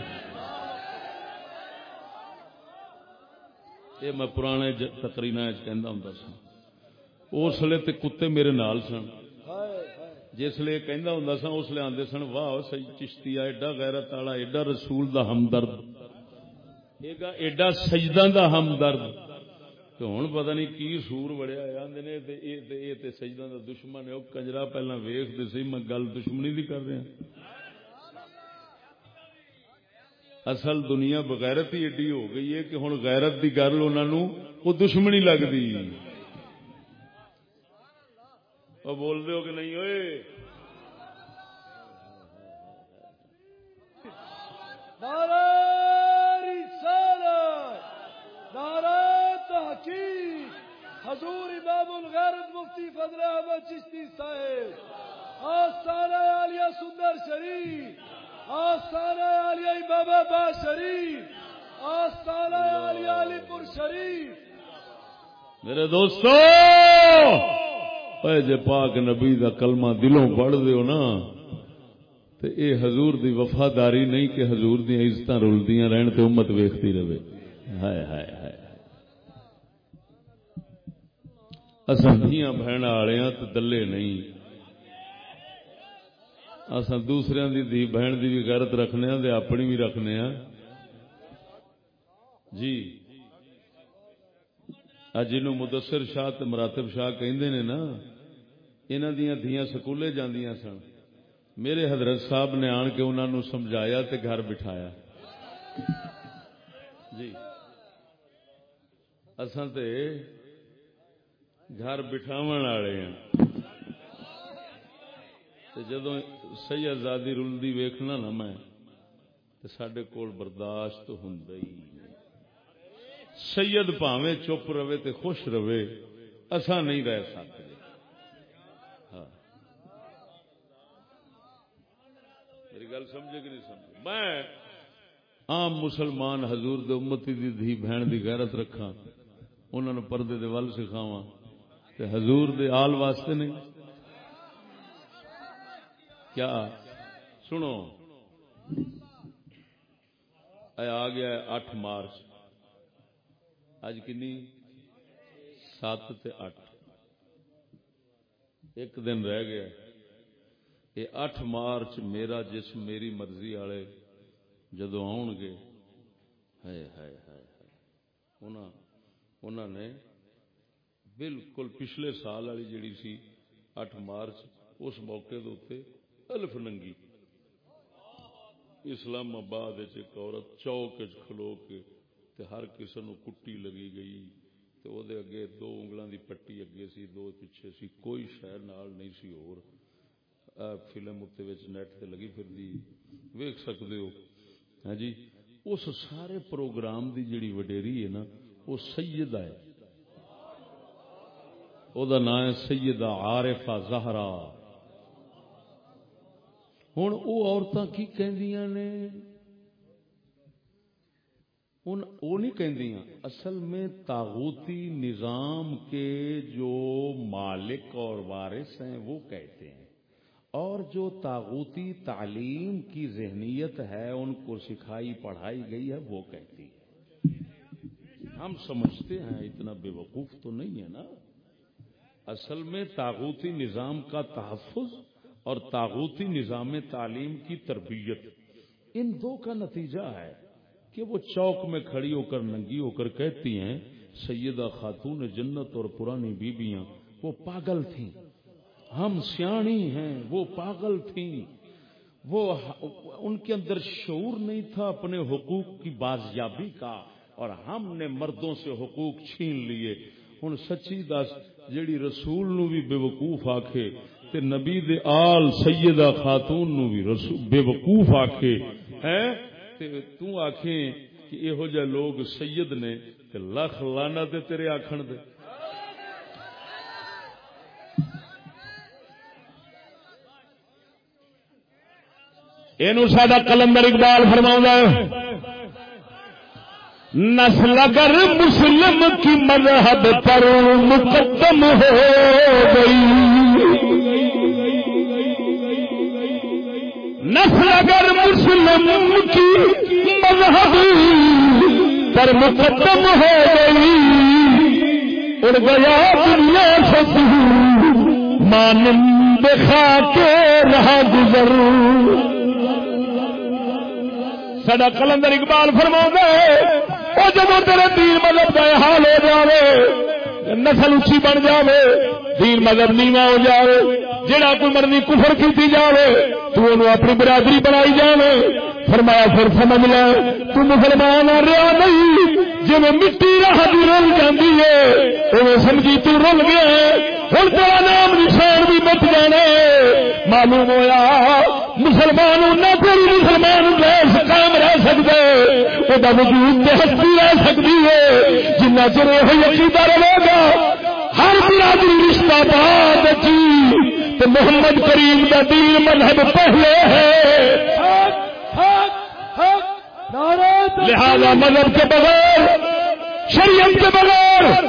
یہ میں پرانے تقریر ہوں سا اس لیے کتے میرے نال سن۔ جس لیے کہندا ہوں سا اس لیے آدھے سن، واہ سی چشتی ایڈا غیرت والا، ایڈا رسول دا ہمدرد۔ ایڈا سجدہ دا ہمدرد۔ تو ہوں پتہ نہیں کی سور بڑیا آدھے سجدہ دا دشمن ہے وہ کنجرا پہلا ویخ سی میں گل دشمنی دی کر رہا اصل دنیا بغیرت ہی ایڈی ہو گئی ہے کہ ہوں غیرت دی گل انہوں وہ دشمنی لگتی وہ بول دے ہو کہ نہیں ہوئے نعرہ تحقیق حضور امام الغیرت مفتی فضل احمد چشتی صاحب آستانہ عالیہ سندر شریف آستانہ عالیہ بابا با شریف آستانہ عالیہ علی پور شریف۔ میرے دوستو، اے جے پاک نبی دا کلمہ دلوں پڑھ دیو نا، تے اے حضور دی وفاداری نہیں کہ حضور دی عزت رلدیاں رہن تے امت ویکھتی رہے۔ ہائے ہائے ہائے۔ اصل دیا بہن والے ہاں تو دلے نہیں۔ اصل دوسرے دی دھی بہن دی بھی غیرت رکھنے ہاں تے اپنی بھی رکھنے ہاں جی۔ اج جنوں مدثر شاہ تے مراتب شاہ کہندے نے نا، انہاں دیاں دھیاں سکولے جاندیاں سن۔ میرے حضرت صاحب نے آن کے انہوں نے سمجھایا تے گھر بٹھایا۔ جی۔ اصل تے گھر بٹھاو والے ہیں۔ جدو سی آزادی رلدی ویکھنا نا میں تو سڈے کول برداشت ہوں سید پاوے چپ رہے تے خوش رہے اسا نہیں رہ سکتے ہاں۔ میری گل سمجھے کہ نہیں سمجھے؟ میں عام مسلمان حضور دے امتی دی دھی بہن دی غیرت رکھا انہوں نے پردے دے ول سکھاوا تے حضور دے آل واسطے نہیں۔ کیا؟ سنو۔ اے آ گیا ہے اٹھ مارچ۔ اج کنی؟ سات تے اٹھ۔ ایک دن رہ گیا۔ یہ اٹھ مارچ میرا جسم میری مرضی والے جدو آن گے ہائے ہائے ہائے۔ ہائے انہوں نے بالکل پچھلے سال والی جڑی سی اٹھ مارچ، اس موقع دے الف ننگی۔ اسلام آباد ایک عورت چوک کھلو کے تے ہر کسی نو کٹی لگی گئی۔ تے او دے اگے دو انگلاں دی پٹی اگے سی، دو پیچھے سی، کوئی شہر نال نہیں سی اور فلم اتنے نیٹ تے لگی پھر دی ویک سکتے ہو۔ ہاں جی اس سارے پروگرام دی جڑی وڈیری ہے نا، وہ سیدہ ہے او دا نام ہے سیدہ عارفہ زہرا ہوں وہ عورتاں کی کہندیاں نے ان وہ نہیں کہندیاں اصل میں تاغوتی نظام کے جو مالک اور وارث ہیں وہ کہتے ہیں اور جو تاغوتی تعلیم کی ذہنیت ہے ان کو سکھائی پڑھائی گئی ہے وہ کہتی ہے ہم سمجھتے ہیں، اتنا بے وقوف تو نہیں ہے نا۔ اصل میں تاغوتی نظام کا تحفظ اور تاغوتی نظام تعلیم کی تربیت۔ ان دو کا نتیجہ ہے کہ وہ چوک میں کھڑی ہو کر ننگی ہو کر کہتی ہیں، سیدہ خاتون جنت اور پرانی بیبیاں وہ پاگل تھیں۔ ہم سیانی ہیں، وہ پاگل تھیں۔ وہ ان کے اندر شعور نہیں تھا اپنے حقوق کی بازیابی کا اور ہم نے مردوں سے حقوق چھین لیے۔ ہوں سچی دس، جیڑی رسول نو بھی بے وقوف آکھے، تے نبی دے آل سیدہ خاتون نو بھی رسول بے وقوف آکھے، ہیں؟ تے تو آکھیں کہ یہو جہ لوگ سید نے، تے لکھ لانا تے تیرے آکھن دے۔ یہ سڈا کلندر اقبال فرما نسل اگر مسلم کی مذہب پر مقدم ہو گئی۔ نسل اگر مسلم کی مذہب پر مقدم ہو گئی۔ اڑ گیا دنیا سے مانند خا کے رہا گزر۔ سڈا کلندر اقبال فرما وہ جب تیرے دین مطلب کا حال ہو جائے نسل اچھی بن جائے دین مذہب نیوا ہو جائے جہاں کوئی مرضی کفر کی جائے تو انہوں اپنی برادری بنائی جائے فرمایا، پھر سمجھ لے، تو مسلمان رہا نہیں جی مٹی راہ بھی رل جاتی ہے وہ سمجھی تو رل گیا ہوں تیرا نام نشان بھی مت جانا معلوم ہوا مسلمان نہ کوئی مسلمان دیش سکتے وہ وجود ہستی رہ سکتی ہے۔ جنہ چر یہ عقیدہ رہے گا ہر برادری رشتہ بات تو محمد کریم کا دین مذہب پہلے ہے۔ لہذا مذہب کے بغیر شریعت کے بغیر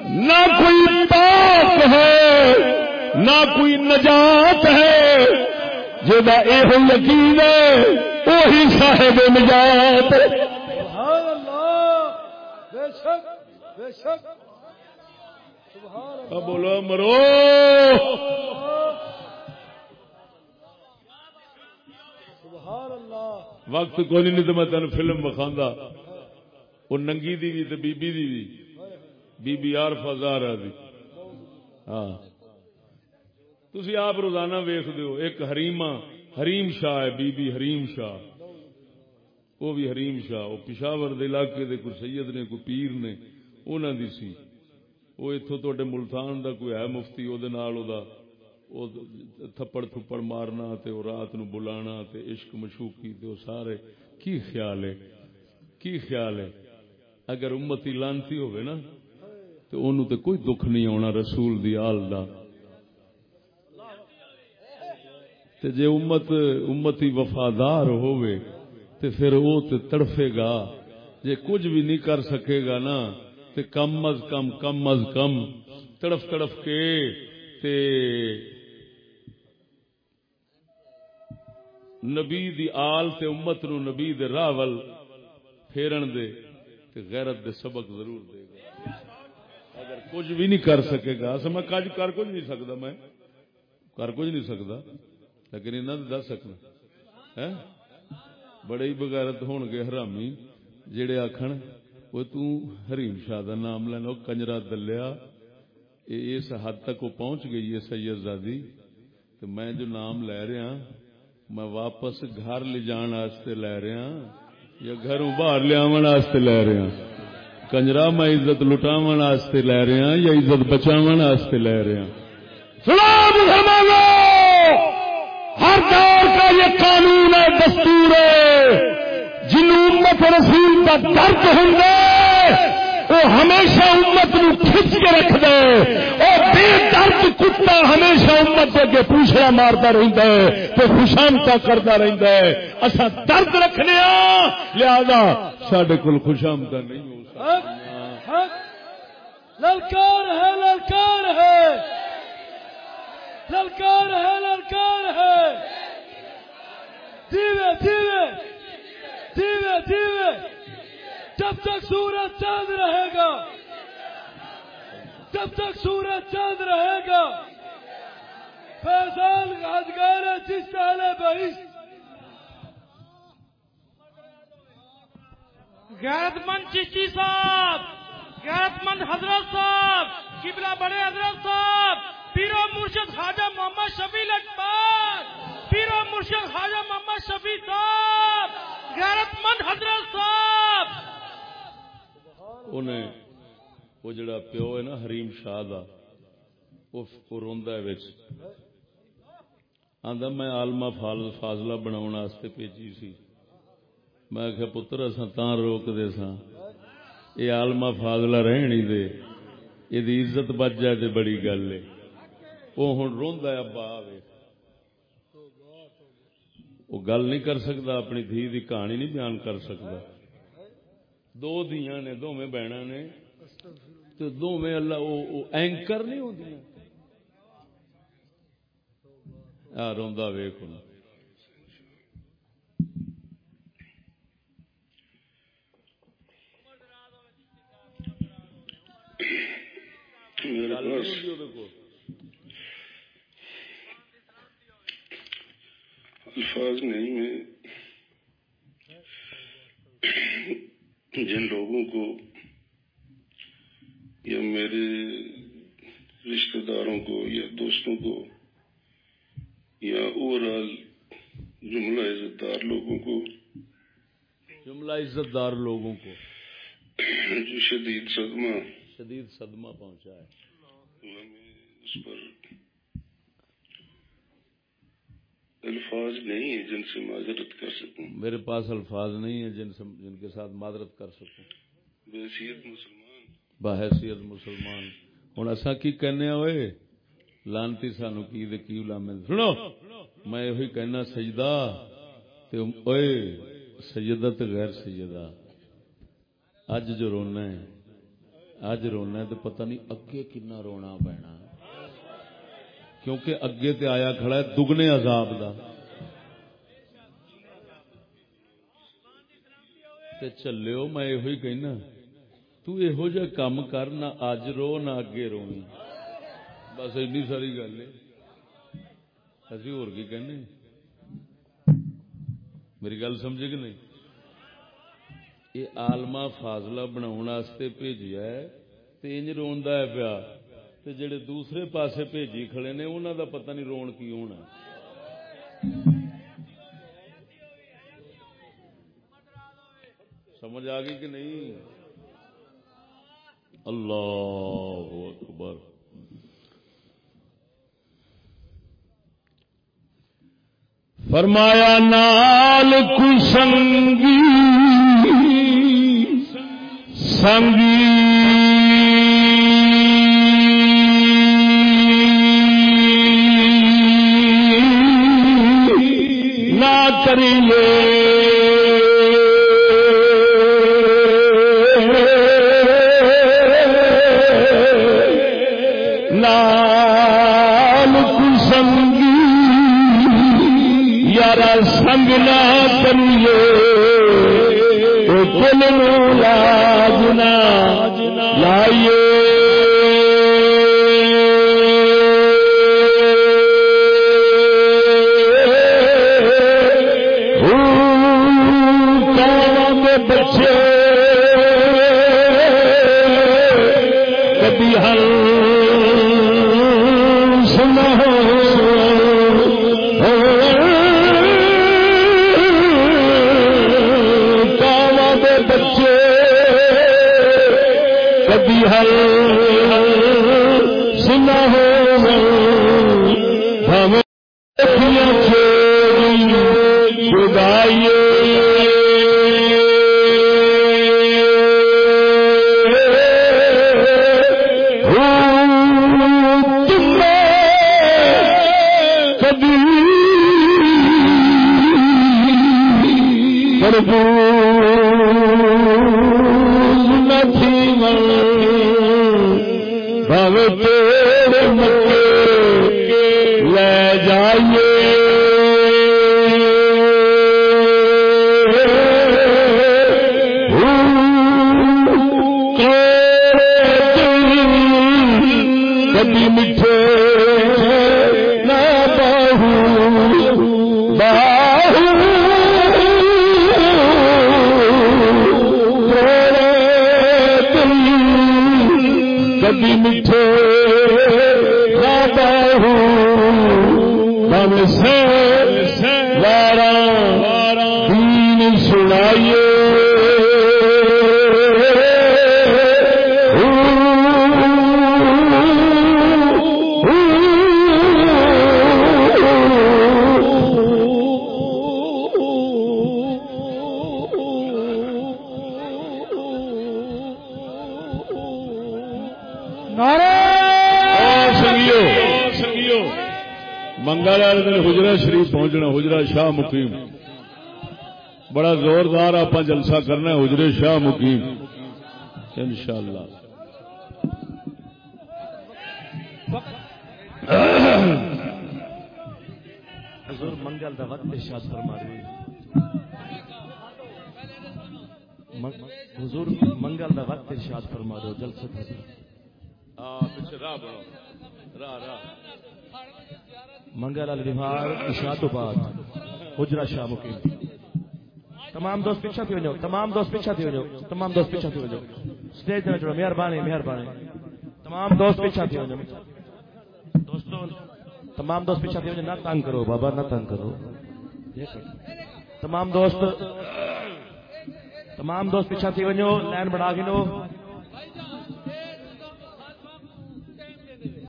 نہ کوئی پاک ہے نہ کوئی نجات ہے۔ جا یہ یقین ہے وہی صاحب نجات بولو مرو۔ سبحان اللہ۔ وقت کوئی نہیں تو میں تین فلم بخا وہ ننگی دی بھی تے بی بی دی بھی بی بی آر فزار دی۔ ہاں۔ تھی آپ روزانہ ویخ دیو ایک حریمہ حریم شاہ ہے بی بی حریم شاہ وہ بھی حریم شاہ وہ پشاور دے علاقے دے کوئی سید نے کوئی پیر نے انہوں دی سی وہ اتوں تے ملتان دا کوئی ہے مفتی وہ وہ تھپڑ تھپڑ مارنا تے وہ رات نو بلانا تے عشق مشوقی تے وہ سارے کی خیال ہے کی خیال ہے اگر امتی لانتی ہوئے نا تو انہوں تے کوئی دکھ نہیں آنا رسول دی آل دا تے جے امت، امتی وفادار ہوئے تے پھر وہ تے تڑفے گا۔ جے کچھ بھی نہیں کر سکے گا نا، تے کم از کم کم از کم۔ تڑف تڑف کے، تے نبی دی آل تے امت نو نبی دے راول پھیرن دے، تے غیرت دے سبق ضرور دے گا۔ اگر کچھ بھی نہیں کر سکے گا میں کج کر کچھ نہیں سکتا میں۔ کر کچھ نہیں سکتا۔ لیکن انہوں نے دس سکنا بڑے ہی بغیرت ہون گے حرامی، جڑے آخن وہ تریم شاہ کا نام لینا کنجرا دلیا اس حد تک وہ پہنچ گئی ہے سید زادی۔ تو میں جو نام لے رہا ہاں، میں واپس گھر لے جان واسطے لے رہا ہاں، یا گھروں باہر لیا لے رہا ہاں؟ کنجرا میں عزت لٹاو واسطے لے رہا یا عزت بچاو واسطے لے رہا ہر دور کا یہ قانون ہے، دستور ہے۔ جنوں امت رسول کا درد ہوں وہ ہمیشہ امت نو کھچ کے رکھ دے اور بے درد کتا ہمیشہ امت کے اگے پوچھنا مارتا رہتا ہے تو خوشامتا کرتا رہتا ہے۔ اصا درد رکھنے ہاں، لہذا سڈے کو خوشامتا نہیں ہو سکتا۔ للکار ہے للکار ہے۔ للکار ہے للکار ہے۔ دیوے دیوے۔ دیوے دیوے۔ جب تک سورج چاند رہے گا، جب تک سورج چاند رہے گا، فیضان ادگار جس سال بہش غیرت مند چشتی صاحب، غیرت مند حضرت صاحب، قبلہ بڑے حضرت صاحب۔ پیرو مرشد خواجہ محمد شفیع لجپال پیرو مرشد خواجہ محمد شفیع صاحب غیرت مند حضرت صاحب۔ انہیں وہ جڑا پیو ہے نا حریم شاہ دا، وہ روندا ہے وچ۔ آندا میں عالمہ فاضلہ بناون واسطے بھیجی سی۔ میں کہ پتر اساں تاں روک دے ساں۔ اے عالمہ فاضلہ رہن ہی دے۔ یہ عزت بچ جائے تے بڑی گل ہے۔ وہ روندا ہے ابا آوے۔ وہ گل نہیں کر سکتا اپنی دھی دی کہانی نہیں بیان کر سکتا دو دیا نے دو میں بہنا نے۔ تو دو میں اللہ وہ اینکر نہیں ہوتی روا ویخ الفاظ نہیں میں جن لوگوں کو یا میرے رشتہ داروں کو یا دوستوں کو یا اوور آل جملہ عزت دار لوگوں کو جملہ عزت دار لوگوں کو۔ جو شدید صدمہ شدید صدمہ پہنچا ہے۔ اس پر الفاظ نہیں ہیں جن سے معذرت کر سکوں۔ میرے پاس الفاظ نہیں ہیں جن سے جن کے ساتھ معذرت کر سکوں۔ بحثیت مسلمان۔ بحثیت مسلمان۔ ہوں اصا کی کہنے ہوئے لانتی سانو کی دے کی لامے سنو میں یہ کہنا سجدہ۔ تے اوئے سجدہ تے غیر سجدہ۔ اج جو رونا ہے اج رونا ہے تو پتہ نہیں اگے کنا رونا پینا۔ کیونکہ اگے تے آیا کھڑا ہے دگنے عذاب دا۔ تے چلو میں یہ کہنا، تو یہو جہ کام کر، نہ اج رو، نہ اگے رو بس اینی ساری گل ہے۔ اسی اور کی کہنے؟ میری گل سمجھے کہ نہیں؟ یہ آلما فاضلہ بنا بھیجیا ہے انج روندا ہے پیا۔ تے جڑے دوسرے پاسے بھیجی کھڑے نے انہوں دا پتہ نہیں رون کی ہونا سمجھ آ گئی کہ نہیں؟ اللہ اکبر۔ فرمایا، نال کسنگی سنگی کریے۔ نال کسنگی یار سنگ نہ کریے۔ کل لاجنا کبھی ہل سنا ہو ہمیں حجرا شاہ مقیم۔ بڑا زوردار آپ جلسہ کرنا ہے حجرے شاہ مقیم۔ ان شاء اللہ حضور منگل دا وقت ارشاد فرما رہی حضور منگل دا وقت ارشاد فرما دو جلسہ منگل علی بہار ارشاد تو حجرا شاہ مقیم۔ تمام دوست پیچھا تھی وجو تمام دوست پیچھا تھی وجو تمام دوست پیچھا تھی وجو سٹیج تے چڑھو مہربانی مہربانی۔ تمام دوست پیچھا تھی وجو دوستو تمام دوست پیچھا تھی وجو نہ تنگ کرو بابا، نہ تنگ کرو۔ تمام دوست تمام دوست پیچھا تھی وجو لائن بڑھا گنو